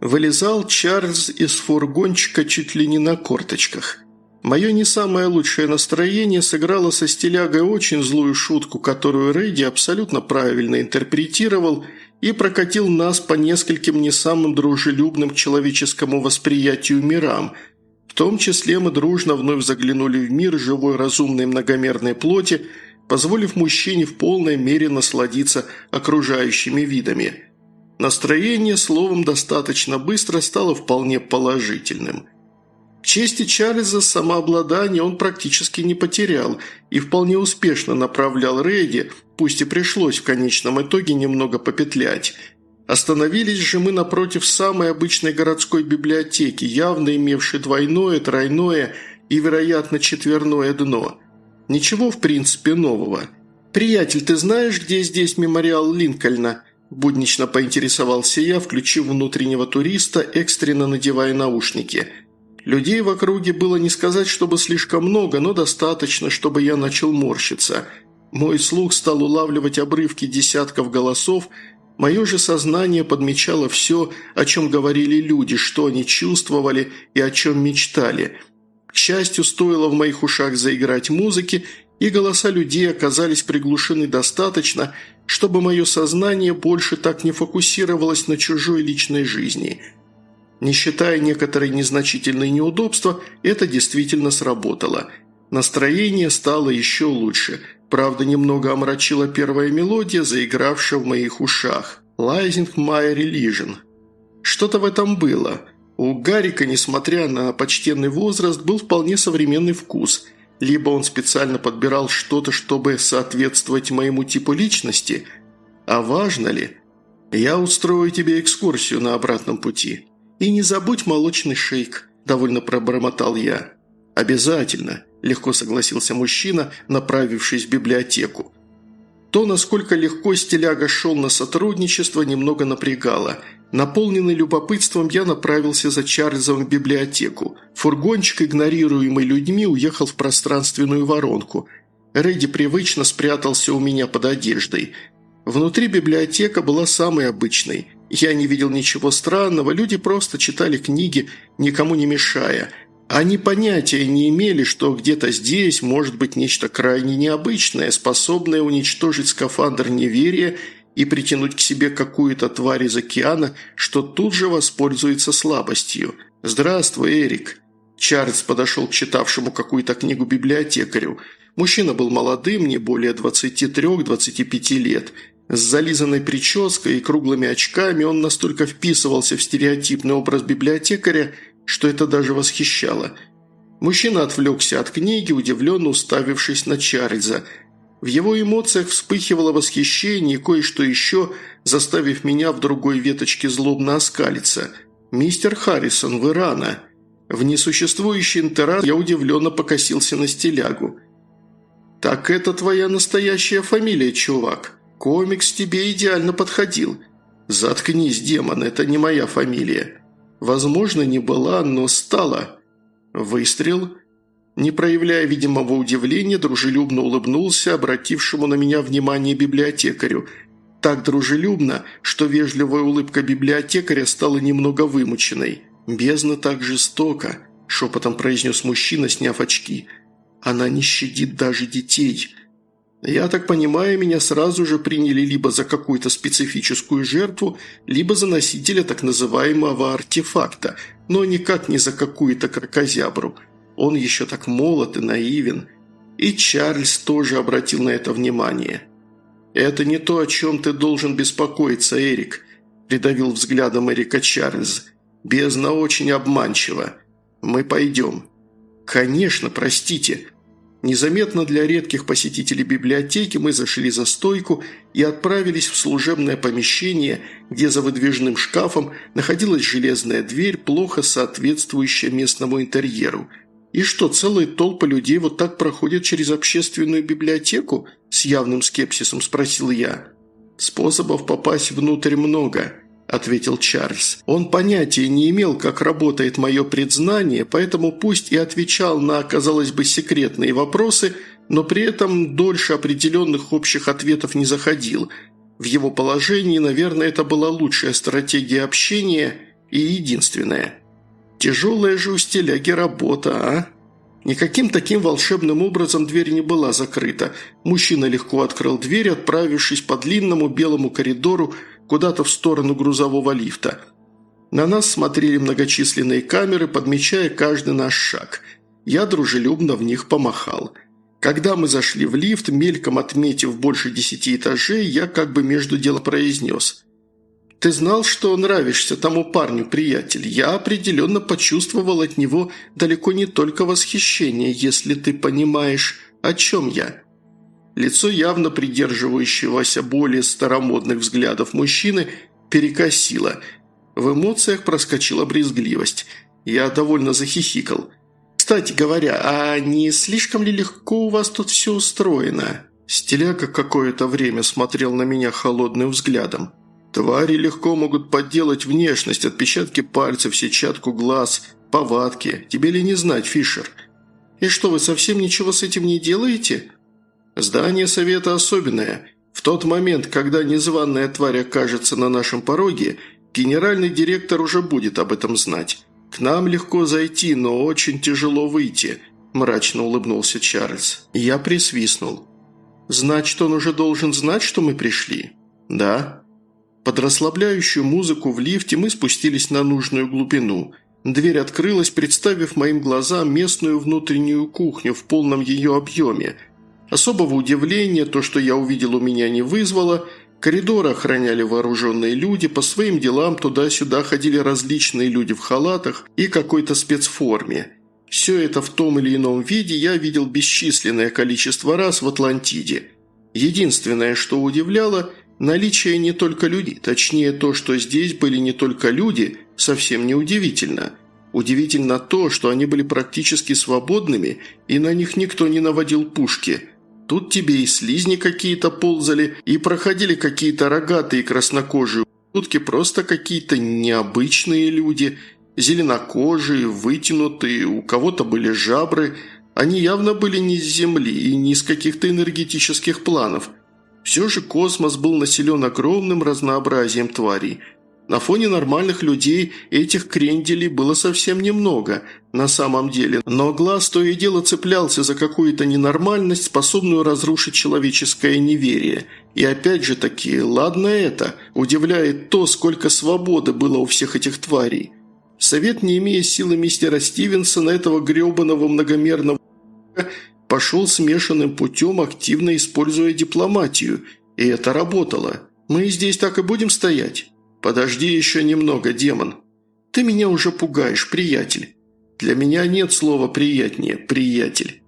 Вылезал Чарльз из фургончика чуть ли не на корточках – Мое не самое лучшее настроение сыграло со стилягой очень злую шутку, которую Рейди абсолютно правильно интерпретировал и прокатил нас по нескольким не самым дружелюбным к человеческому восприятию мирам. Том числе мы дружно вновь заглянули в мир живой разумной многомерной плоти, позволив мужчине в полной мере насладиться окружающими видами. Настроение, словом, достаточно быстро стало вполне положительным – чести Чарльза самообладание он практически не потерял и вполне успешно направлял Рейди, пусть и пришлось в конечном итоге немного попетлять. Остановились же мы напротив самой обычной городской библиотеки, явно имевшей двойное, тройное и, вероятно, четверное дно. Ничего, в принципе, нового. «Приятель, ты знаешь, где здесь мемориал Линкольна?» Буднично поинтересовался я, включив внутреннего туриста, экстренно надевая наушники – Людей в округе было не сказать, чтобы слишком много, но достаточно, чтобы я начал морщиться. Мой слух стал улавливать обрывки десятков голосов, Мое же сознание подмечало все, о чем говорили люди, что они чувствовали и о чем мечтали. К счастью, стоило в моих ушах заиграть музыки, и голоса людей оказались приглушены достаточно, чтобы мое сознание больше так не фокусировалось на чужой личной жизни. Не считая некоторые незначительные неудобства, это действительно сработало. Настроение стало еще лучше. Правда, немного омрачила первая мелодия, заигравшая в моих ушах. «Rising My Religion». Что-то в этом было. У Гарика, несмотря на почтенный возраст, был вполне современный вкус – либо он специально подбирал что-то, чтобы соответствовать моему типу личности, а важно ли? Я устрою тебе экскурсию на обратном пути. И не забудь молочный шейк, довольно пробормотал я. Обязательно, легко согласился мужчина, направившись в библиотеку. То, насколько легко стиляга шел на сотрудничество, немного напрягало – Наполненный любопытством, я направился за Чарльзом в библиотеку. Фургончик, игнорируемый людьми, уехал в пространственную воронку. Рэдди привычно спрятался у меня под одеждой. Внутри библиотека была самой обычной. Я не видел ничего странного, люди просто читали книги, никому не мешая. Они понятия не имели, что где-то здесь может быть нечто крайне необычное, способное уничтожить скафандр неверия и притянуть к себе какую-то тварь из океана, что тут же воспользуется слабостью. «Здравствуй, Эрик!» Чарльз подошел к читавшему какую-то книгу библиотекарю. Мужчина был молодым, не более 23-25 лет. С зализанной прической и круглыми очками он настолько вписывался в стереотипный образ библиотекаря, что это даже восхищало. Мужчина отвлекся от книги, удивленно уставившись на Чарльза – в его эмоциях вспыхивало восхищение и кое-что еще, заставив меня в другой веточке злобно оскалиться. «Мистер Харрисон, вы рано!» В несуществующий интерес я удивленно покосился на стилягу. «Так это твоя настоящая фамилия, чувак. Комикс тебе идеально подходил. Заткнись, демон, это не моя фамилия. Возможно, не была, но стала». Выстрел – не проявляя видимого удивления, дружелюбно улыбнулся обратившему на меня внимание библиотекарю. Так дружелюбно, что вежливая улыбка библиотекаря стала немного вымученной. «Бездна так жестоко», – шепотом произнес мужчина, сняв очки. «Она не щадит даже детей». Я так понимаю, меня сразу же приняли либо за какую-то специфическую жертву, либо за носителя так называемого артефакта, но никак не за какую-то крокозябру – он еще так молод и наивен. И Чарльз тоже обратил на это внимание. «Это не то, о чем ты должен беспокоиться, Эрик», – придавил взглядом Эрика Чарльз. «Бездна очень обманчива. Мы пойдем». «Конечно, простите». Незаметно для редких посетителей библиотеки мы зашли за стойку и отправились в служебное помещение, где за выдвижным шкафом находилась железная дверь, плохо соответствующая местному интерьеру – «И что, целые толпы людей вот так проходят через общественную библиотеку?» – с явным скепсисом спросил я. «Способов попасть внутрь много», – ответил Чарльз. «Он понятия не имел, как работает мое предзнание, поэтому пусть и отвечал на, казалось бы, секретные вопросы, но при этом дольше определенных общих ответов не заходил. В его положении, наверное, это была лучшая стратегия общения и единственная». Тяжелая же у стиляги работа, а? Никаким таким волшебным образом дверь не была закрыта. Мужчина легко открыл дверь, отправившись по длинному белому коридору куда-то в сторону грузового лифта. На нас смотрели многочисленные камеры, подмечая каждый наш шаг. Я дружелюбно в них помахал. Когда мы зашли в лифт, мельком отметив больше десяти этажей, я как бы между делом произнес – ты знал, что нравишься тому парню, приятель. Я определенно почувствовал от него далеко не только восхищение, если ты понимаешь, о чем я». Лицо явно придерживающегося более старомодных взглядов мужчины перекосило. В эмоциях проскочила брезгливость. Я довольно захихикал. «Кстати говоря, а не слишком ли легко у вас тут все устроено?» Стиляка какое-то время смотрел на меня холодным взглядом. Твари легко могут подделать внешность, отпечатки пальцев, сетчатку глаз, повадки. Тебе ли не знать, Фишер? И что, вы совсем ничего с этим не делаете? Здание совета особенное. В тот момент, когда незваная тварь окажется на нашем пороге, генеральный директор уже будет об этом знать. К нам легко зайти, но очень тяжело выйти», – мрачно улыбнулся Чарльз. Я присвистнул. «Значит, он уже должен знать, что мы пришли?» «Да». Под расслабляющую музыку в лифте мы спустились на нужную глубину. Дверь открылась, представив моим глазам местную внутреннюю кухню в полном ее объеме. Особого удивления то, что я увидел, у меня не вызвало. Коридор охраняли вооруженные люди, по своим делам туда-сюда ходили различные люди в халатах и какой-то спецформе. Все это в том или ином виде я видел бесчисленное количество раз в Атлантиде. Единственное, что удивляло – Наличие не только людей, точнее то, что здесь были не только люди, совсем не удивительно. Удивительно то, что они были практически свободными, и на них никто не наводил пушки. Тут тебе и слизни какие-то ползали, и проходили какие-то рогатые краснокожие утки, просто какие-то необычные люди, зеленокожие, вытянутые, у кого-то были жабры. Они явно были не с Земли и не из каких-то энергетических планов – все же космос был населен огромным разнообразием тварей. На фоне нормальных людей этих кренделей было совсем немного, на самом деле, но глаз то и дело цеплялся за какую-то ненормальность, способную разрушить человеческое неверие. И опять же таки, ладно это, удивляет то, сколько свободы было у всех этих тварей. Совет, не имея силы мистера Стивенсона, этого гребаного многомерного пошел смешанным путем, активно используя дипломатию, и это работало. Мы здесь так и будем стоять? Подожди еще немного, демон. Ты меня уже пугаешь, приятель. Для меня нет слова «приятнее», «приятель».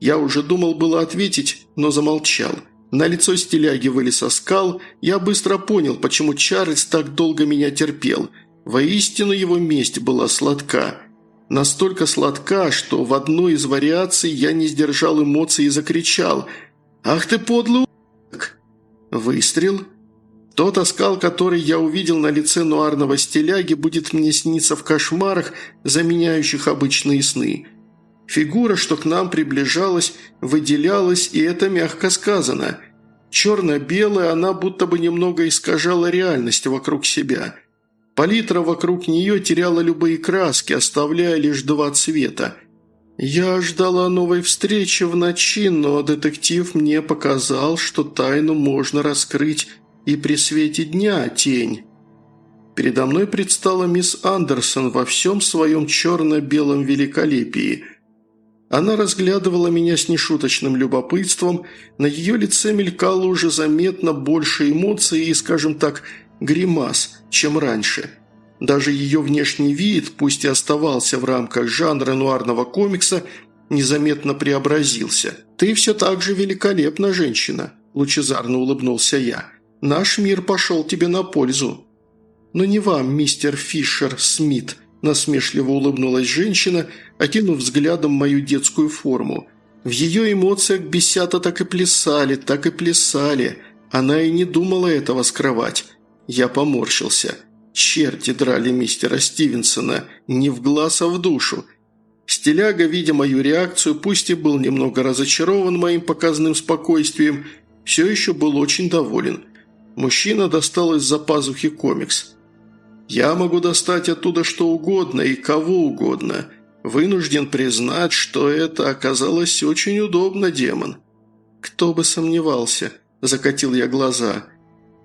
Я уже думал было ответить, но замолчал. На лицо стиляги вылез оскал, я быстро понял, почему Чарльз так долго меня терпел. Воистину его месть была сладка – Настолько сладка, что в одной из вариаций я не сдержал эмоций и закричал «Ах ты подлый у**к!» Выстрел. Тот оскал, который я увидел на лице нуарного стиляги, будет мне сниться в кошмарах, заменяющих обычные сны. Фигура, что к нам приближалась, выделялась, и это мягко сказано. Черно-белая, она будто бы немного искажала реальность вокруг себя – Палитра вокруг нее теряла любые краски, оставляя лишь два цвета. Я ждала новой встречи в ночи, но детектив мне показал, что тайну можно раскрыть и при свете дня, тень. Передо мной предстала мисс Андерсон во всем своем черно-белом великолепии. Она разглядывала меня с нешуточным любопытством, на ее лице мелькало уже заметно больше эмоций и, скажем так, гримас, чем раньше. Даже ее внешний вид, пусть и оставался в рамках жанра нуарного комикса, незаметно преобразился. «Ты все так же великолепна, женщина», – лучезарно улыбнулся я. «Наш мир пошел тебе на пользу». «Но не вам, мистер Фишер Смит», – насмешливо улыбнулась женщина, окинув взглядом мою детскую форму. В ее эмоциях бесята так и плясали, так и плясали. Она и не думала этого скрывать. Я поморщился. Черти драли мистера Стивенсона не в глаз, а в душу. Стиляга, видя мою реакцию, пусть и был немного разочарован моим показанным спокойствием, все еще был очень доволен. Мужчина достал из-за пазухи комикс. «Я могу достать оттуда что угодно и кого угодно. Вынужден признать, что это оказалось очень удобно, демон». «Кто бы сомневался», – закатил я глаза –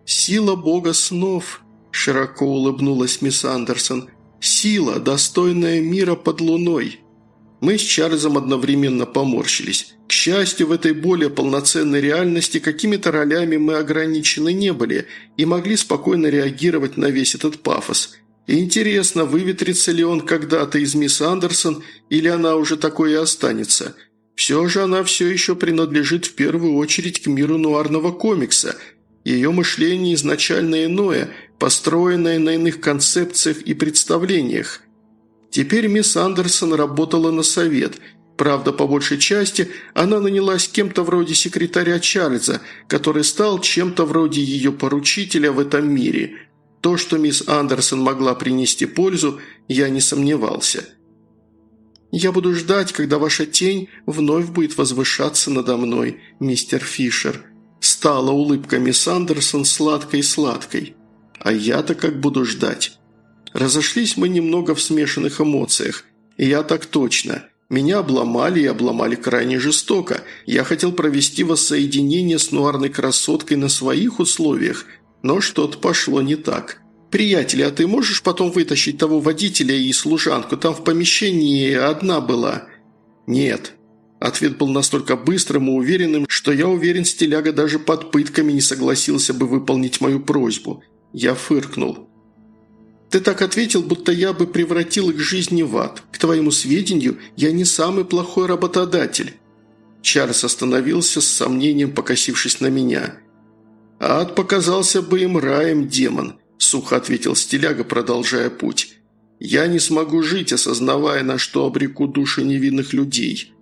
«Сила бога снов», – широко улыбнулась мисс Андерсон. «Сила, достойная мира под луной». Мы с Чарльзом одновременно поморщились. К счастью, в этой более полноценной реальности какими-то ролями мы ограничены не были и могли спокойно реагировать на весь этот пафос. И интересно, выветрится ли он когда-то из мисс Андерсон или она уже такой и останется. Все же она все еще принадлежит в первую очередь к миру нуарного комикса – ее мышление изначально иное, построенное на иных концепциях и представлениях. Теперь мисс Андерсон работала на совет. Правда, по большей части она нанялась кем-то вроде секретаря Чарльза, который стал чем-то вроде ее поручителя в этом мире. То, что мисс Андерсон могла принести пользу, я не сомневался. «Я буду ждать, когда ваша тень вновь будет возвышаться надо мной, мистер Фишер», Стала улыбка мисс Андерсон сладкой-сладкой. А я-то как буду ждать? Разошлись мы немного в смешанных эмоциях. я так точно. Меня обломали и обломали крайне жестоко. Я хотел провести воссоединение с нуарной красоткой на своих условиях, но что-то пошло не так. «Приятель, а ты можешь потом вытащить того водителя и служанку? Там в помещении одна была». «Нет». Ответ был настолько быстрым и уверенным, что я уверен, стиляга даже под пытками не согласился бы выполнить мою просьбу. Я фыркнул. Ты так ответил, будто я бы превратил их жизни в ад. К твоему сведению, я не самый плохой работодатель». Чарльз остановился с сомнением, покосившись на меня. «Ад показался бы им раем, демон», – сухо ответил стиляга, продолжая путь. «Я не смогу жить, осознавая, на что обреку души невинных людей».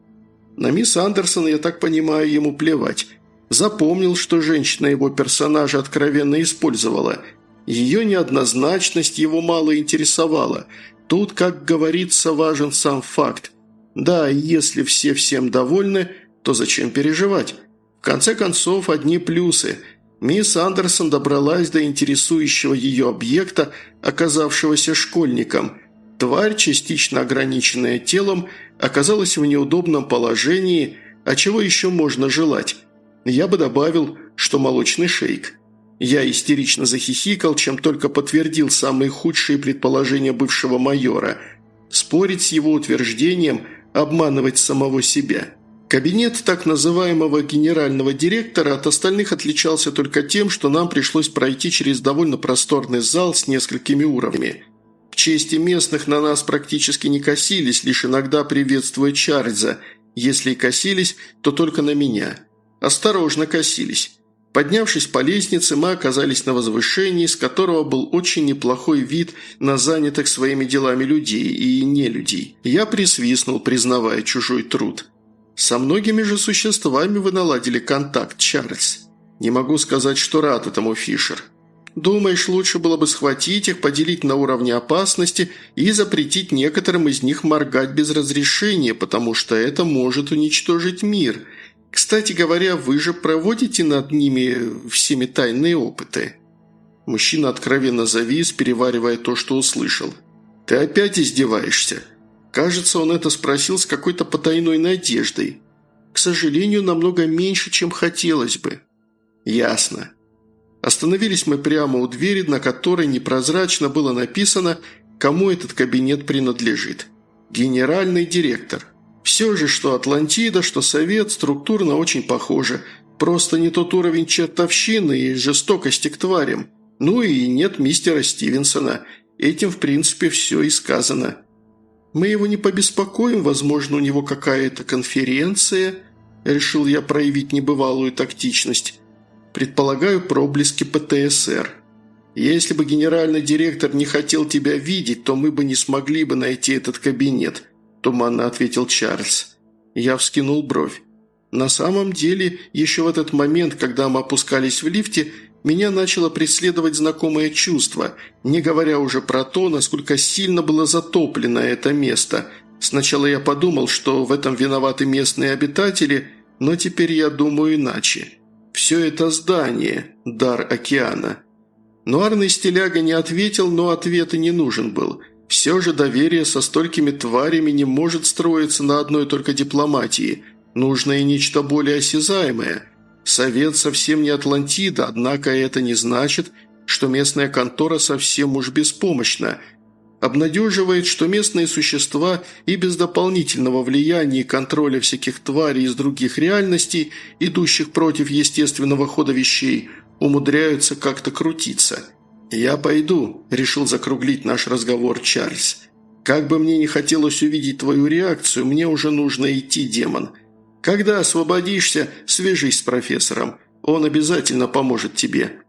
На мисс Андерсон, я так понимаю, ему плевать. Запомнил, что женщина его персонажа откровенно использовала – ее неоднозначность его мало интересовала. Тут, как говорится, важен сам факт. Да, если все всем довольны, то зачем переживать? В конце концов, одни плюсы. Мисс Андерсон добралась до интересующего ее объекта, оказавшегося школьником. Тварь, частично ограниченная телом, оказалась в неудобном положении, а чего еще можно желать? Я бы добавил, что молочный шейк – я истерично захихикал, чем только подтвердил самые худшие предположения бывшего майора. Спорить с его утверждением – обманывать самого себя. Кабинет так называемого генерального директора от остальных отличался только тем, что нам пришлось пройти через довольно просторный зал с несколькими уровнями. К чести местных на нас практически не косились, лишь иногда приветствуя Чарльза. Если и косились, то только на меня. Осторожно косились. Поднявшись по лестнице, мы оказались на возвышении, с которого был очень неплохой вид на занятых своими делами людей и нелюдей. Я присвистнул, признавая чужой труд. Со многими же существами вы наладили контакт, Чарльз. Не могу сказать, что рад этому, Фишер. Думаешь, лучше было бы схватить их, поделить на уровне опасности и запретить некоторым из них моргать без разрешения, потому что это может уничтожить мир – кстати говоря, вы же проводите над ними всеми тайные опыты». Мужчина откровенно завис, переваривая то, что услышал. «Ты опять издеваешься?» Кажется, он это спросил с какой-то потайной надеждой. К сожалению, намного меньше, чем хотелось бы. Ясно. Остановились мы прямо у двери, на которой непрозрачно было написано, кому этот кабинет принадлежит. Генеральный директор. Все же, что Атлантида, что Совет, структурно очень похожи. Просто не тот уровень чертовщины и жестокости к тварям. Ну и нет мистера Стивенсона. Этим, в принципе, все и сказано. Мы его не побеспокоим, возможно, у него какая-то конференция. Решил я проявить небывалую тактичность. Предполагаю, проблески ПТСР. Если бы генеральный директор не хотел тебя видеть, то мы бы не смогли бы найти этот кабинет –– туманно ответил Чарльз. Я вскинул бровь. На самом деле, еще в этот момент, когда мы опускались в лифте, меня начало преследовать знакомое чувство, не говоря уже про то, насколько сильно было затоплено это место. Сначала я подумал, что в этом виноваты местные обитатели, но теперь я думаю иначе. Все это здание – дар океана. Нуарный стиляга не ответил, но ответ и не нужен был – все же доверие со столькими тварями не может строиться на одной только дипломатии. Нужно и нечто более осязаемое. Совет совсем не Атлантида, однако это не значит, что местная контора совсем уж беспомощна. Обнадеживает, что местные существа и без дополнительного влияния и контроля всяких тварей из других реальностей, идущих против естественного хода вещей, умудряются как-то крутиться – «Я пойду», – решил закруглить наш разговор Чарльз. «Как бы мне не хотелось увидеть твою реакцию, мне уже нужно идти, демон. Когда освободишься, свяжись с профессором. Он обязательно поможет тебе».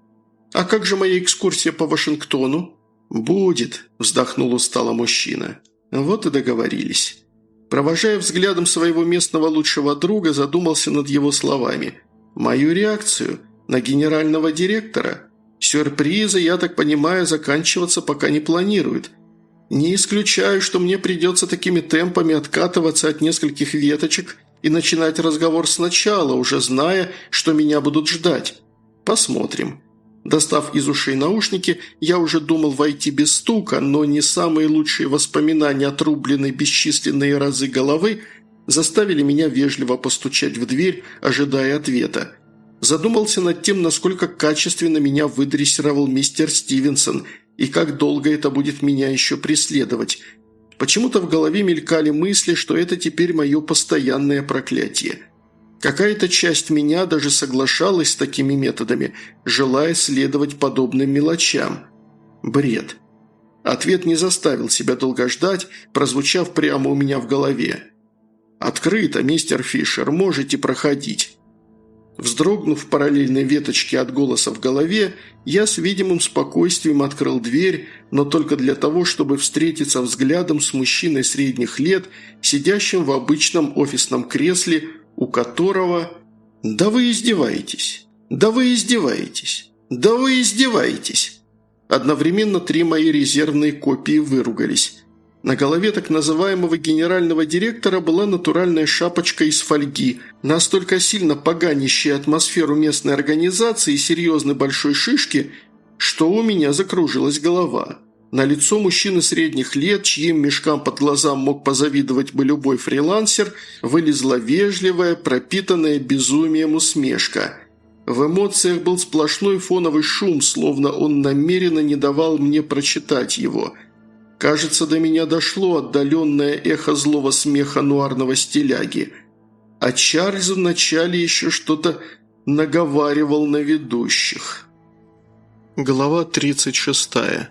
«А как же моя экскурсия по Вашингтону?» «Будет», – вздохнул устало мужчина. Вот и договорились. Провожая взглядом своего местного лучшего друга, задумался над его словами. «Мою реакцию? На генерального директора?» Сюрпризы, я так понимаю, заканчиваться пока не планируют. Не исключаю, что мне придется такими темпами откатываться от нескольких веточек и начинать разговор сначала, уже зная, что меня будут ждать. Посмотрим. Достав из ушей наушники, я уже думал войти без стука, но не самые лучшие воспоминания отрубленной бесчисленные разы головы заставили меня вежливо постучать в дверь, ожидая ответа. Задумался над тем, насколько качественно меня выдрессировал мистер Стивенсон и как долго это будет меня еще преследовать. Почему-то в голове мелькали мысли, что это теперь мое постоянное проклятие – Какая-то часть меня даже соглашалась с такими методами, желая следовать подобным мелочам. Бред. Ответ не заставил себя долго ждать, прозвучав прямо у меня в голове. «Открыто, мистер Фишер, можете проходить». Вздрогнув параллельной веточке от голоса в голове, я с видимым спокойствием открыл дверь, но только для того, чтобы встретиться взглядом с мужчиной средних лет, сидящим в обычном офисном кресле у которого... «Да вы издеваетесь! Да вы издеваетесь! Да вы издеваетесь!» Одновременно три мои резервные копии выругались. На голове так называемого генерального директора была натуральная шапочка из фольги, настолько сильно поганящая атмосферу местной организации и серьезной большой шишки, что у меня закружилась голова. На лицо мужчины средних лет, чьим мешкам под глазам мог позавидовать бы любой фрилансер, вылезла вежливая, пропитанная безумием усмешка. В эмоциях был сплошной фоновый шум, словно он намеренно не давал мне прочитать его. Кажется, до меня дошло отдаленное эхо злого смеха нуарного стиляги. А Чарльз вначале еще что-то наговаривал на ведущих. Глава тридцать шестая.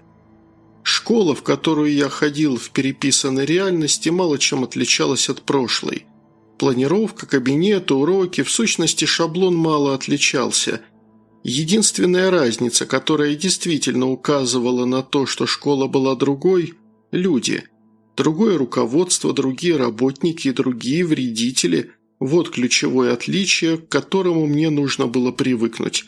Школа, в которую я ходил в переписанной реальности, мало чем отличалась от прошлой. Планировка, кабинеты, уроки, в сущности шаблон мало отличался. Единственная разница, которая действительно указывала на то, что школа была другой – люди. Другое руководство, другие работники и другие вредители – вот ключевое отличие, к которому мне нужно было привыкнуть,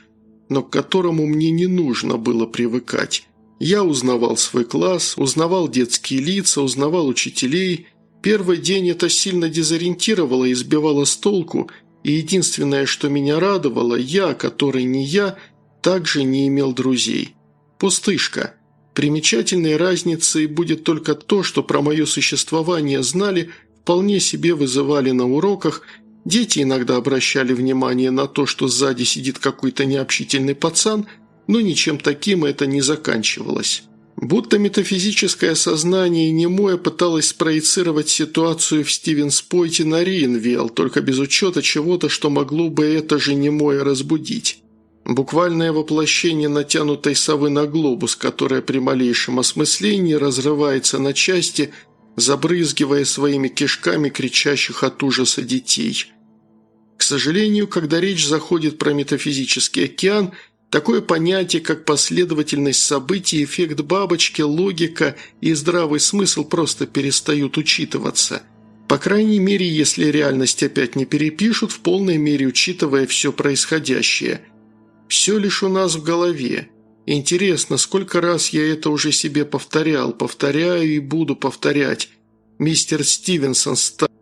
но к которому мне не нужно было привыкать. Я узнавал свой класс, узнавал детские лица, узнавал учителей. Первый день это сильно дезориентировало и сбивало с толку, и единственное, что меня радовало, я, который не я, также не имел друзей. Пустышка. Примечательной разницей будет только то, что про мое существование знали, вполне себе вызывали на уроках, дети иногда обращали внимание на то, что сзади сидит какой-то необщительный пацан – но ничем таким это не заканчивалось. Будто метафизическое сознание немое пыталось спроецировать ситуацию в Стивенспойте на Рейнвилл, только без учета чего-то, что могло бы это же немое разбудить. Буквальное воплощение натянутой совы на глобус, которая при малейшем осмыслении разрывается на части, забрызгивая своими кишками кричащих от ужаса детей. К сожалению, когда речь заходит про метафизический океан – Такое понятие, как последовательность событий, эффект бабочки, логика и здравый смысл просто перестают учитываться. По крайней мере, если реальность опять не перепишут, в полной мере учитывая все происходящее. Все лишь у нас в голове. Интересно, сколько раз я это уже себе повторял, повторяю и буду повторять. Мистер Стивенсон, старый,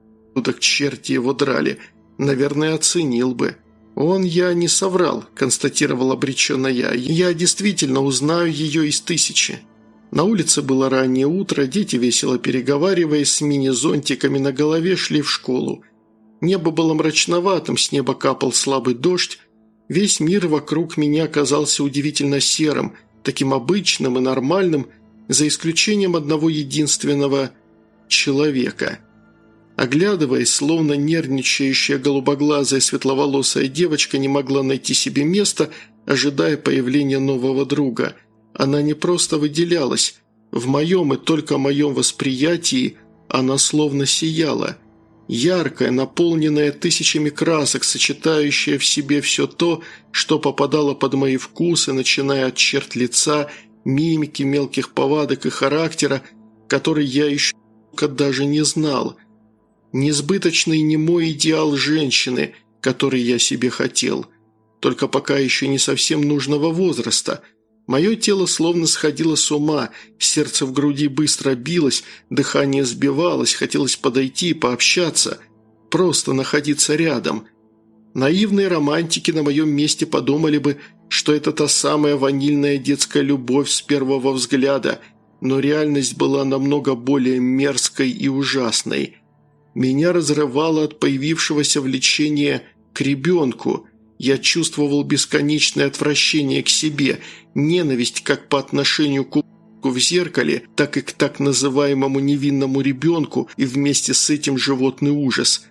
черти его драли, наверное, оценил бы. «Он я не соврал», – констатировал обреченно я. «Я действительно узнаю ее из тысячи». На улице было раннее утро, дети, весело переговариваясь с мини-зонтиками на голове, шли в школу. Небо было мрачноватым, с неба капал слабый дождь. Весь мир вокруг меня казался удивительно серым, таким обычным и нормальным, за исключением одного единственного человека – Оглядываясь, словно нервничающая голубоглазая светловолосая девочка не могла найти себе места, ожидая появления нового друга. Она не просто выделялась. В моем и только моем восприятии она словно сияла. Яркая, наполненная тысячами красок, сочетающая в себе все то, что попадало под мои вкусы, начиная от черт лица, мимики, мелких повадок и характера, который я еще даже не знал – Несбыточный не мой идеал женщины, который я себе хотел. Только пока еще не совсем нужного возраста. Мое тело словно сходило с ума, сердце в груди быстро билось, дыхание сбивалось, хотелось подойти и пообщаться. просто находиться рядом. Наивные романтики на моем месте подумали бы, что это та самая ванильная детская любовь с первого взгляда, но реальность была намного более мерзкой и ужасной. Меня разрывало от появившегося влечения к ребенку. Я чувствовал бесконечное отвращение к себе, ненависть как по отношению к в зеркале, так и к так называемому невинному ребенку и вместе с этим животный ужас.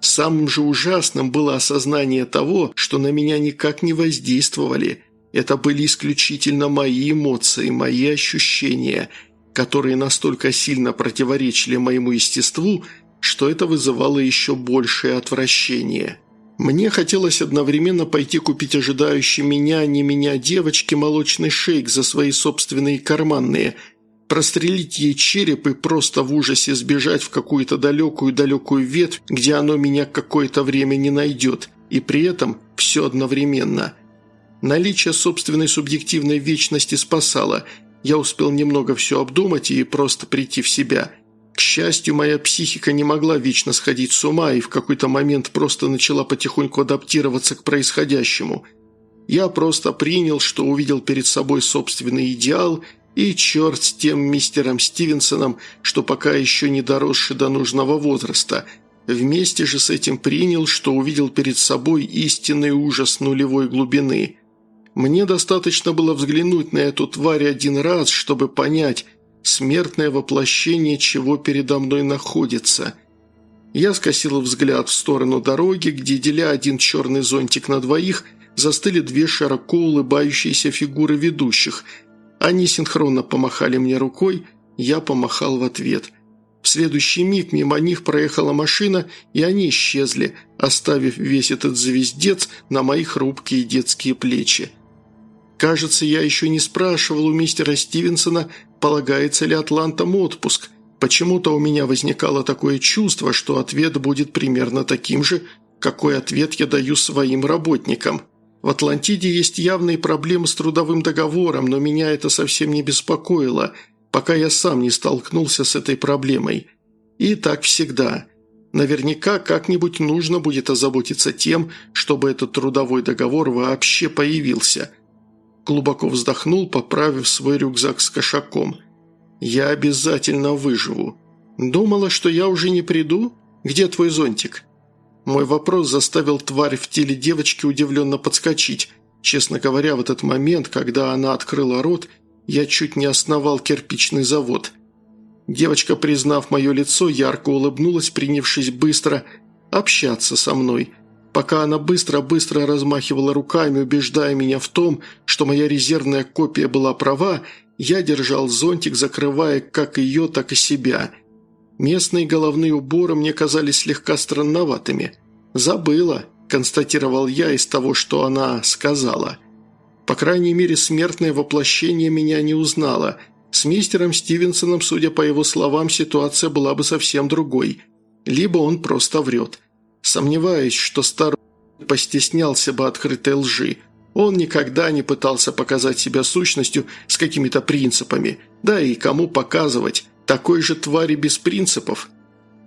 Самым же ужасным было осознание того, что на меня никак не воздействовали. Это были исключительно мои эмоции, мои ощущения, которые настолько сильно противоречили моему естеству, что это вызывало еще большее отвращение. Мне хотелось одновременно пойти купить ожидающей меня, не меня, девочке молочный шейк за свои собственные карманные, прострелить ей череп и просто в ужасе сбежать в какую-то далекую-далекую ветвь, где оно меня какое-то время не найдет, и при этом все одновременно. Наличие собственной субъективной вечности спасало. Я успел немного все обдумать и просто прийти в себя – к счастью, моя психика не могла вечно сходить с ума и в какой-то момент просто начала потихоньку адаптироваться к происходящему. Я просто принял, что увидел перед собой собственный идеал и черт с тем мистером Стивенсоном, что пока еще не доросший до нужного возраста. Вместе же с этим принял, что увидел перед собой истинный ужас нулевой глубины. Мне достаточно было взглянуть на эту тварь один раз, чтобы понять – смертное воплощение чего передо мной находится. Я скосил взгляд в сторону дороги, где, деля один черный зонтик на двоих, застыли две широко улыбающиеся фигуры ведущих. Они синхронно помахали мне рукой, я помахал в ответ. В следующий миг мимо них проехала машина, и они исчезли, оставив весь этот звездец на мои хрупкие детские плечи. Кажется, я еще не спрашивал у мистера Стивенсона, полагается ли атлантам отпуск. Почему-то у меня возникало такое чувство, что ответ будет примерно таким же, какой ответ я даю своим работникам. В Атлантиде есть явные проблемы с трудовым договором, но меня это совсем не беспокоило, пока я сам не столкнулся с этой проблемой. И так всегда. Наверняка как-нибудь нужно будет озаботиться тем, чтобы этот трудовой договор вообще появился – глубоко вздохнул, поправив свой рюкзак с кошаком. «Я обязательно выживу. Думала, что я уже не приду? Где твой зонтик?» Мой вопрос заставил тварь в теле девочки удивленно подскочить. Честно говоря, в этот момент, когда она открыла рот, я чуть не основал кирпичный завод. Девочка, признав мое лицо, ярко улыбнулась, принявшись быстро общаться со мной – пока она быстро-быстро размахивала руками, убеждая меня в том, что моя резервная копия была права, я держал зонтик, закрывая как ее, так и себя. Местные головные уборы мне казались слегка странноватыми. «Забыла», – констатировал я из того, что она сказала. По крайней мере, смертное воплощение меня не узнало. С мистером Стивенсоном, судя по его словам, ситуация была бы совсем другой. Либо он просто врет – Сомневаюсь, что старый постеснялся бы открытой лжи. Он никогда не пытался показать себя сущностью с какими-то принципами. Да и кому показывать? Такой же твари без принципов.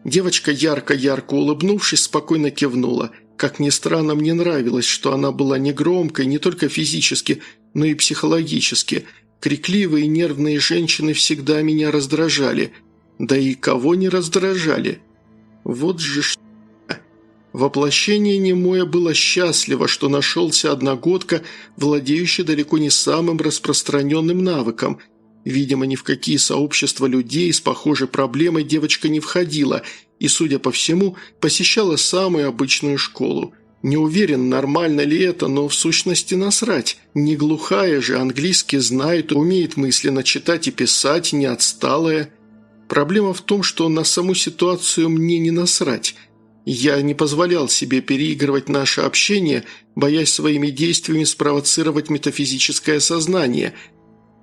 Девочка, ярко-ярко улыбнувшись, спокойно кивнула. Как ни странно, мне нравилось, что она была не громкой, не только физически, но и психологически. Крикливые и нервные женщины всегда меня раздражали. Да и кого не раздражали? Вот же что... Воплощение немое было счастливо, что нашелся одногодка, владеющий далеко не самым распространенным навыком. Видимо, ни в какие сообщества людей с похожей проблемой девочка не входила и, судя по всему, посещала самую обычную школу. Не уверен, нормально ли это, но в сущности насрать. Не глухая же, английский знает, умеет мысленно читать и писать, не отсталая. Проблема в том, что на саму ситуацию мне не насрать – я не позволял себе переигрывать наше общение, боясь своими действиями спровоцировать метафизическое сознание.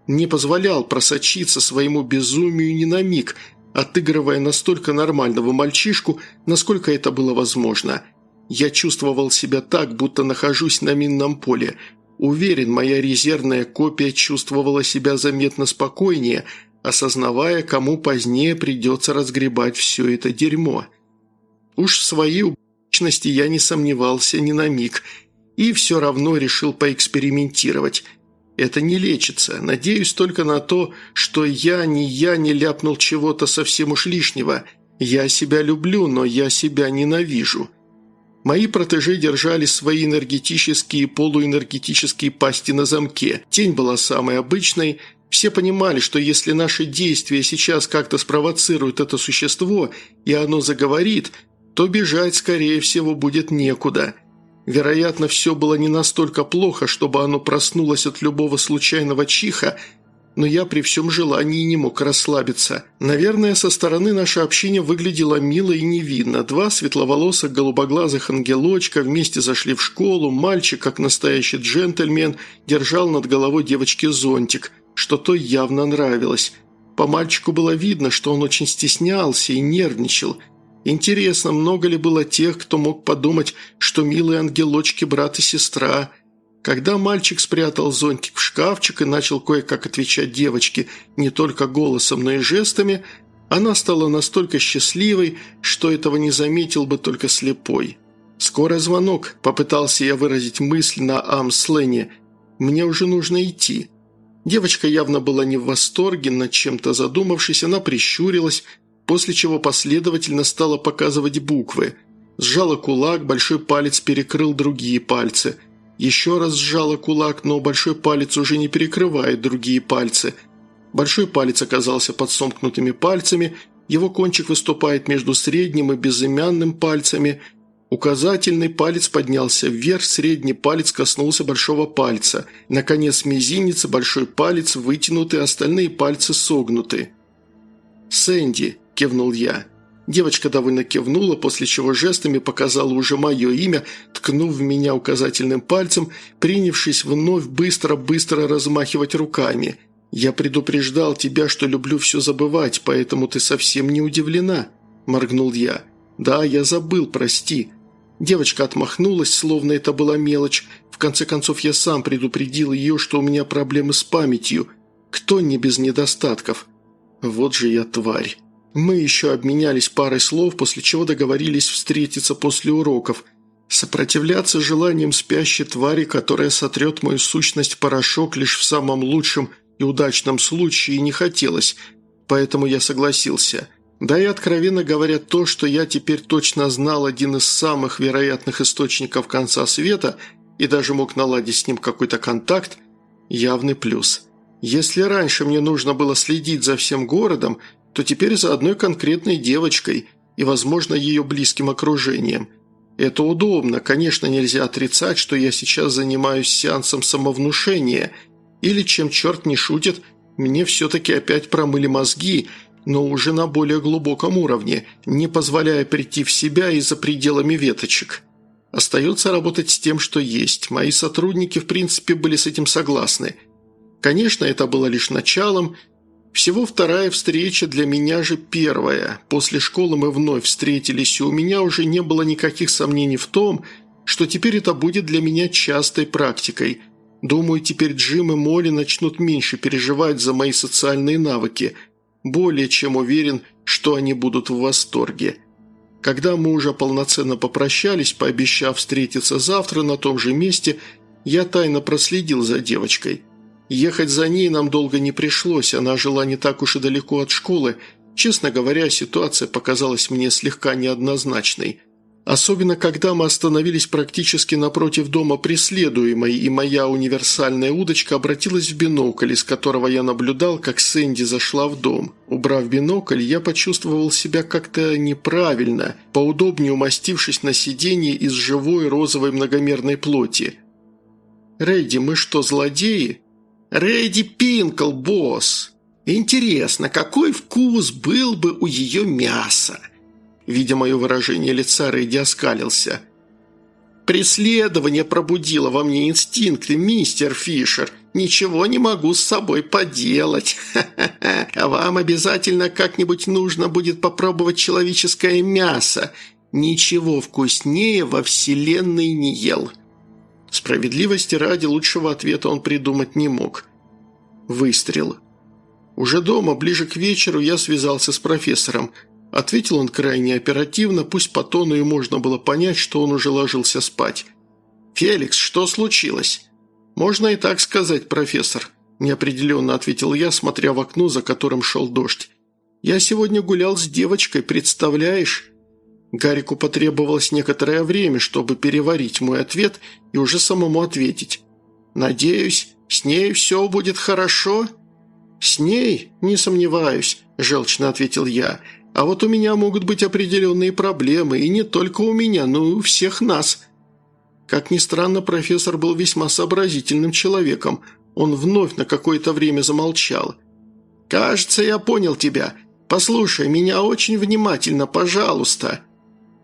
Не позволял просочиться своему безумию ни на миг, отыгрывая настолько нормального мальчишку, насколько это было возможно. Я чувствовал себя так, будто нахожусь на минном поле. Уверен, моя резервная копия чувствовала себя заметно спокойнее, осознавая, кому позднее придется разгребать все это дерьмо. Уж в своей убыточности я не сомневался ни на миг, и все равно решил поэкспериментировать. Это не лечится. Надеюсь только на то, что я, ни я не ляпнул чего-то совсем уж лишнего. Я себя люблю, но я себя ненавижу. Мои протежи держали свои энергетические и полуэнергетические пасти на замке. Тень была самой обычной. Все понимали, что если наши действия сейчас как-то спровоцируют это существо, и оно заговорит, то бежать, скорее всего, будет некуда. Вероятно, все было не настолько плохо, чтобы оно проснулось от любого случайного чиха, но я при всем желании не мог расслабиться. Наверное, со стороны наше общение выглядело мило и невинно. Два светловолосых голубоглазых ангелочка вместе зашли в школу, мальчик, как настоящий джентльмен, держал над головой девочки зонтик, что то явно нравилось. По мальчику было видно, что он очень стеснялся и нервничал. Интересно, много ли было тех, кто мог подумать, что милые ангелочки брат и сестра – когда мальчик спрятал зонтик в шкафчик и начал кое-как отвечать девочке не только голосом, но и жестами, она стала настолько счастливой, что этого не заметил бы только слепой. «Скоро звонок», – попытался я выразить мысль на амслене. «Мне уже нужно идти». Девочка явно была не в восторге, над чем-то задумавшись, она прищурилась, после чего последовательно стала показывать буквы. Сжала кулак, большой палец перекрыл другие пальцы – еще раз сжала кулак, но большой палец уже не перекрывает другие пальцы. Большой палец оказался под сомкнутыми пальцами, его кончик выступает между средним и безымянным пальцами. Указательный палец поднялся вверх, средний палец коснулся большого пальца. Наконец мизинец и большой палец вытянуты, остальные пальцы согнуты. «Сэнди», – кивнул я, – Девочка довольно кивнула, после чего жестами показала уже мое имя, ткнув в меня указательным пальцем, принявшись вновь быстро-быстро размахивать руками. «Я предупреждал тебя, что люблю все забывать, поэтому ты совсем не удивлена», – моргнул я. «Да, я забыл, прости». Девочка отмахнулась, словно это была мелочь. В конце концов, я сам предупредил ее, что у меня проблемы с памятью. Кто не без недостатков? Вот же я тварь. Мы еще обменялись парой слов, после чего договорились встретиться после уроков. Сопротивляться желаниям спящей твари, которая сотрет мою сущность порошок лишь в самом лучшем и удачном случае, не хотелось, поэтому я согласился. Да и откровенно говоря, то, что я теперь точно знал один из самых вероятных источников конца света и даже мог наладить с ним какой-то контакт, явный плюс. Если раньше мне нужно было следить за всем городом, то теперь за одной конкретной девочкой и, возможно, ее близким окружением. Это удобно, конечно, нельзя отрицать, что я сейчас занимаюсь сеансом самовнушения, или, чем черт не шутит, мне все-таки опять промыли мозги, но уже на более глубоком уровне, не позволяя прийти в себя и за пределами веточек. Остается работать с тем, что есть. Мои сотрудники, в принципе, были с этим согласны. Конечно, это было лишь началом, всего вторая встреча для меня же первая. После школы мы вновь встретились, и у меня уже не было никаких сомнений в том, что теперь это будет для меня частой практикой. Думаю, теперь Джим и Молли начнут меньше переживать за мои социальные навыки. Более чем уверен, что они будут в восторге. Когда мы уже полноценно попрощались, пообещав встретиться завтра на том же месте, я тайно проследил за девочкой – Ехать за ней нам долго не пришлось, она жила не так уж и далеко от школы. Честно говоря, ситуация показалась мне слегка неоднозначной. Особенно, когда мы остановились практически напротив дома преследуемой, и моя универсальная удочка обратилась в бинокль, из которого я наблюдал, как Сэнди зашла в дом. Убрав бинокль, я почувствовал себя как-то неправильно, поудобнее умастившись на сиденье из живой розовой многомерной плоти. «Рейди, мы что, злодеи?» «Рэйди Пинкл, босс! Интересно, какой вкус был бы у ее мяса?» Видя мое выражение лица, Рэйди оскалился. «Преследование пробудило во мне инстинкты, мистер Фишер. Ничего не могу с собой поделать. А вам обязательно как-нибудь нужно будет попробовать человеческое мясо. Ничего вкуснее во вселенной не ел». Справедливости ради лучшего ответа он придумать не мог. Выстрел. Уже дома, ближе к вечеру, я связался с профессором. Ответил он крайне оперативно, пусть по тону и можно было понять, что он уже ложился спать. «Феликс, что случилось?» «Можно и так сказать, профессор», – неопределенно ответил я, смотря в окно, за которым шел дождь. «Я сегодня гулял с девочкой, представляешь?» Гарику потребовалось некоторое время, чтобы переварить мой ответ и уже самому ответить. «Надеюсь, с ней все будет хорошо?» «С ней? Не сомневаюсь», – желчно ответил я. «А вот у меня могут быть определенные проблемы, и не только у меня, но и у всех нас». Как ни странно, профессор был весьма сообразительным человеком. Он вновь на какое-то время замолчал. «Кажется, я понял тебя. Послушай меня очень внимательно, пожалуйста».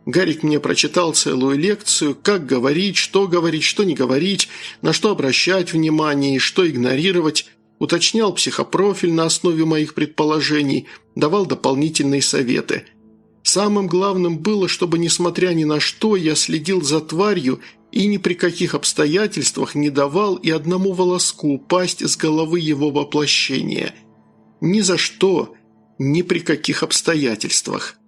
Гарик мне прочитал целую лекцию, как говорить, что говорить, что не говорить, на что обращать внимание и что игнорировать, уточнял психопрофиль на основе моих предположений, давал дополнительные советы. Самым главным было, чтобы, несмотря ни на что, я следил за тварью и ни при каких обстоятельствах не давал и одному волоску упасть с головы его воплощения. Ни за что, ни при каких обстоятельствах.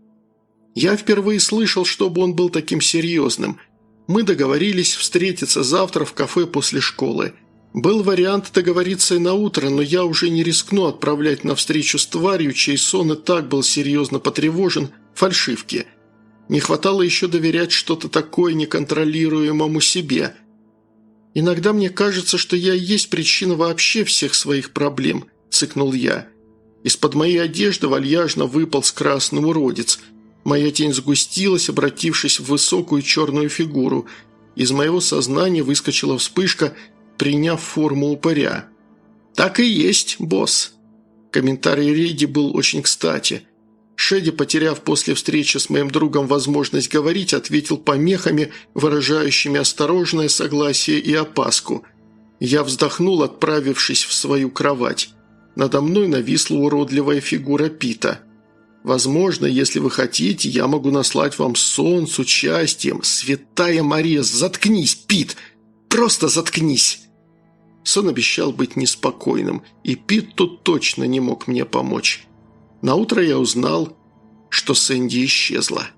Я впервые слышал, чтобы он был таким серьезным. Мы договорились встретиться завтра в кафе после школы. Был вариант договориться и на утро, но я уже не рискну отправлять на встречу с тварью, чей сон и так был серьезно потревожен, фальшивки – не хватало еще доверять что-то такое неконтролируемому себе. «Иногда мне кажется, что я и есть причина вообще всех своих проблем», – цыкнул я. Из-под моей одежды вальяжно выполз красный уродец. Моя тень сгустилась, обратившись в высокую черную фигуру. Из моего сознания выскочила вспышка, приняв форму упыря. «Так и есть, босс». Комментарий Риди был очень кстати – Шеди, потеряв после встречи с моим другом возможность говорить, ответил помехами, выражающими осторожное согласие и опаску. Я вздохнул, отправившись в свою кровать. Надо мной нависла уродливая фигура Пита. «Возможно, если вы хотите, я могу наслать вам сон с участием. Святая Мария, заткнись, Пит! Просто заткнись!» Сон обещал быть неспокойным, и Пит тут точно не мог мне помочь. Наутро я узнал, что Сэнди исчезла.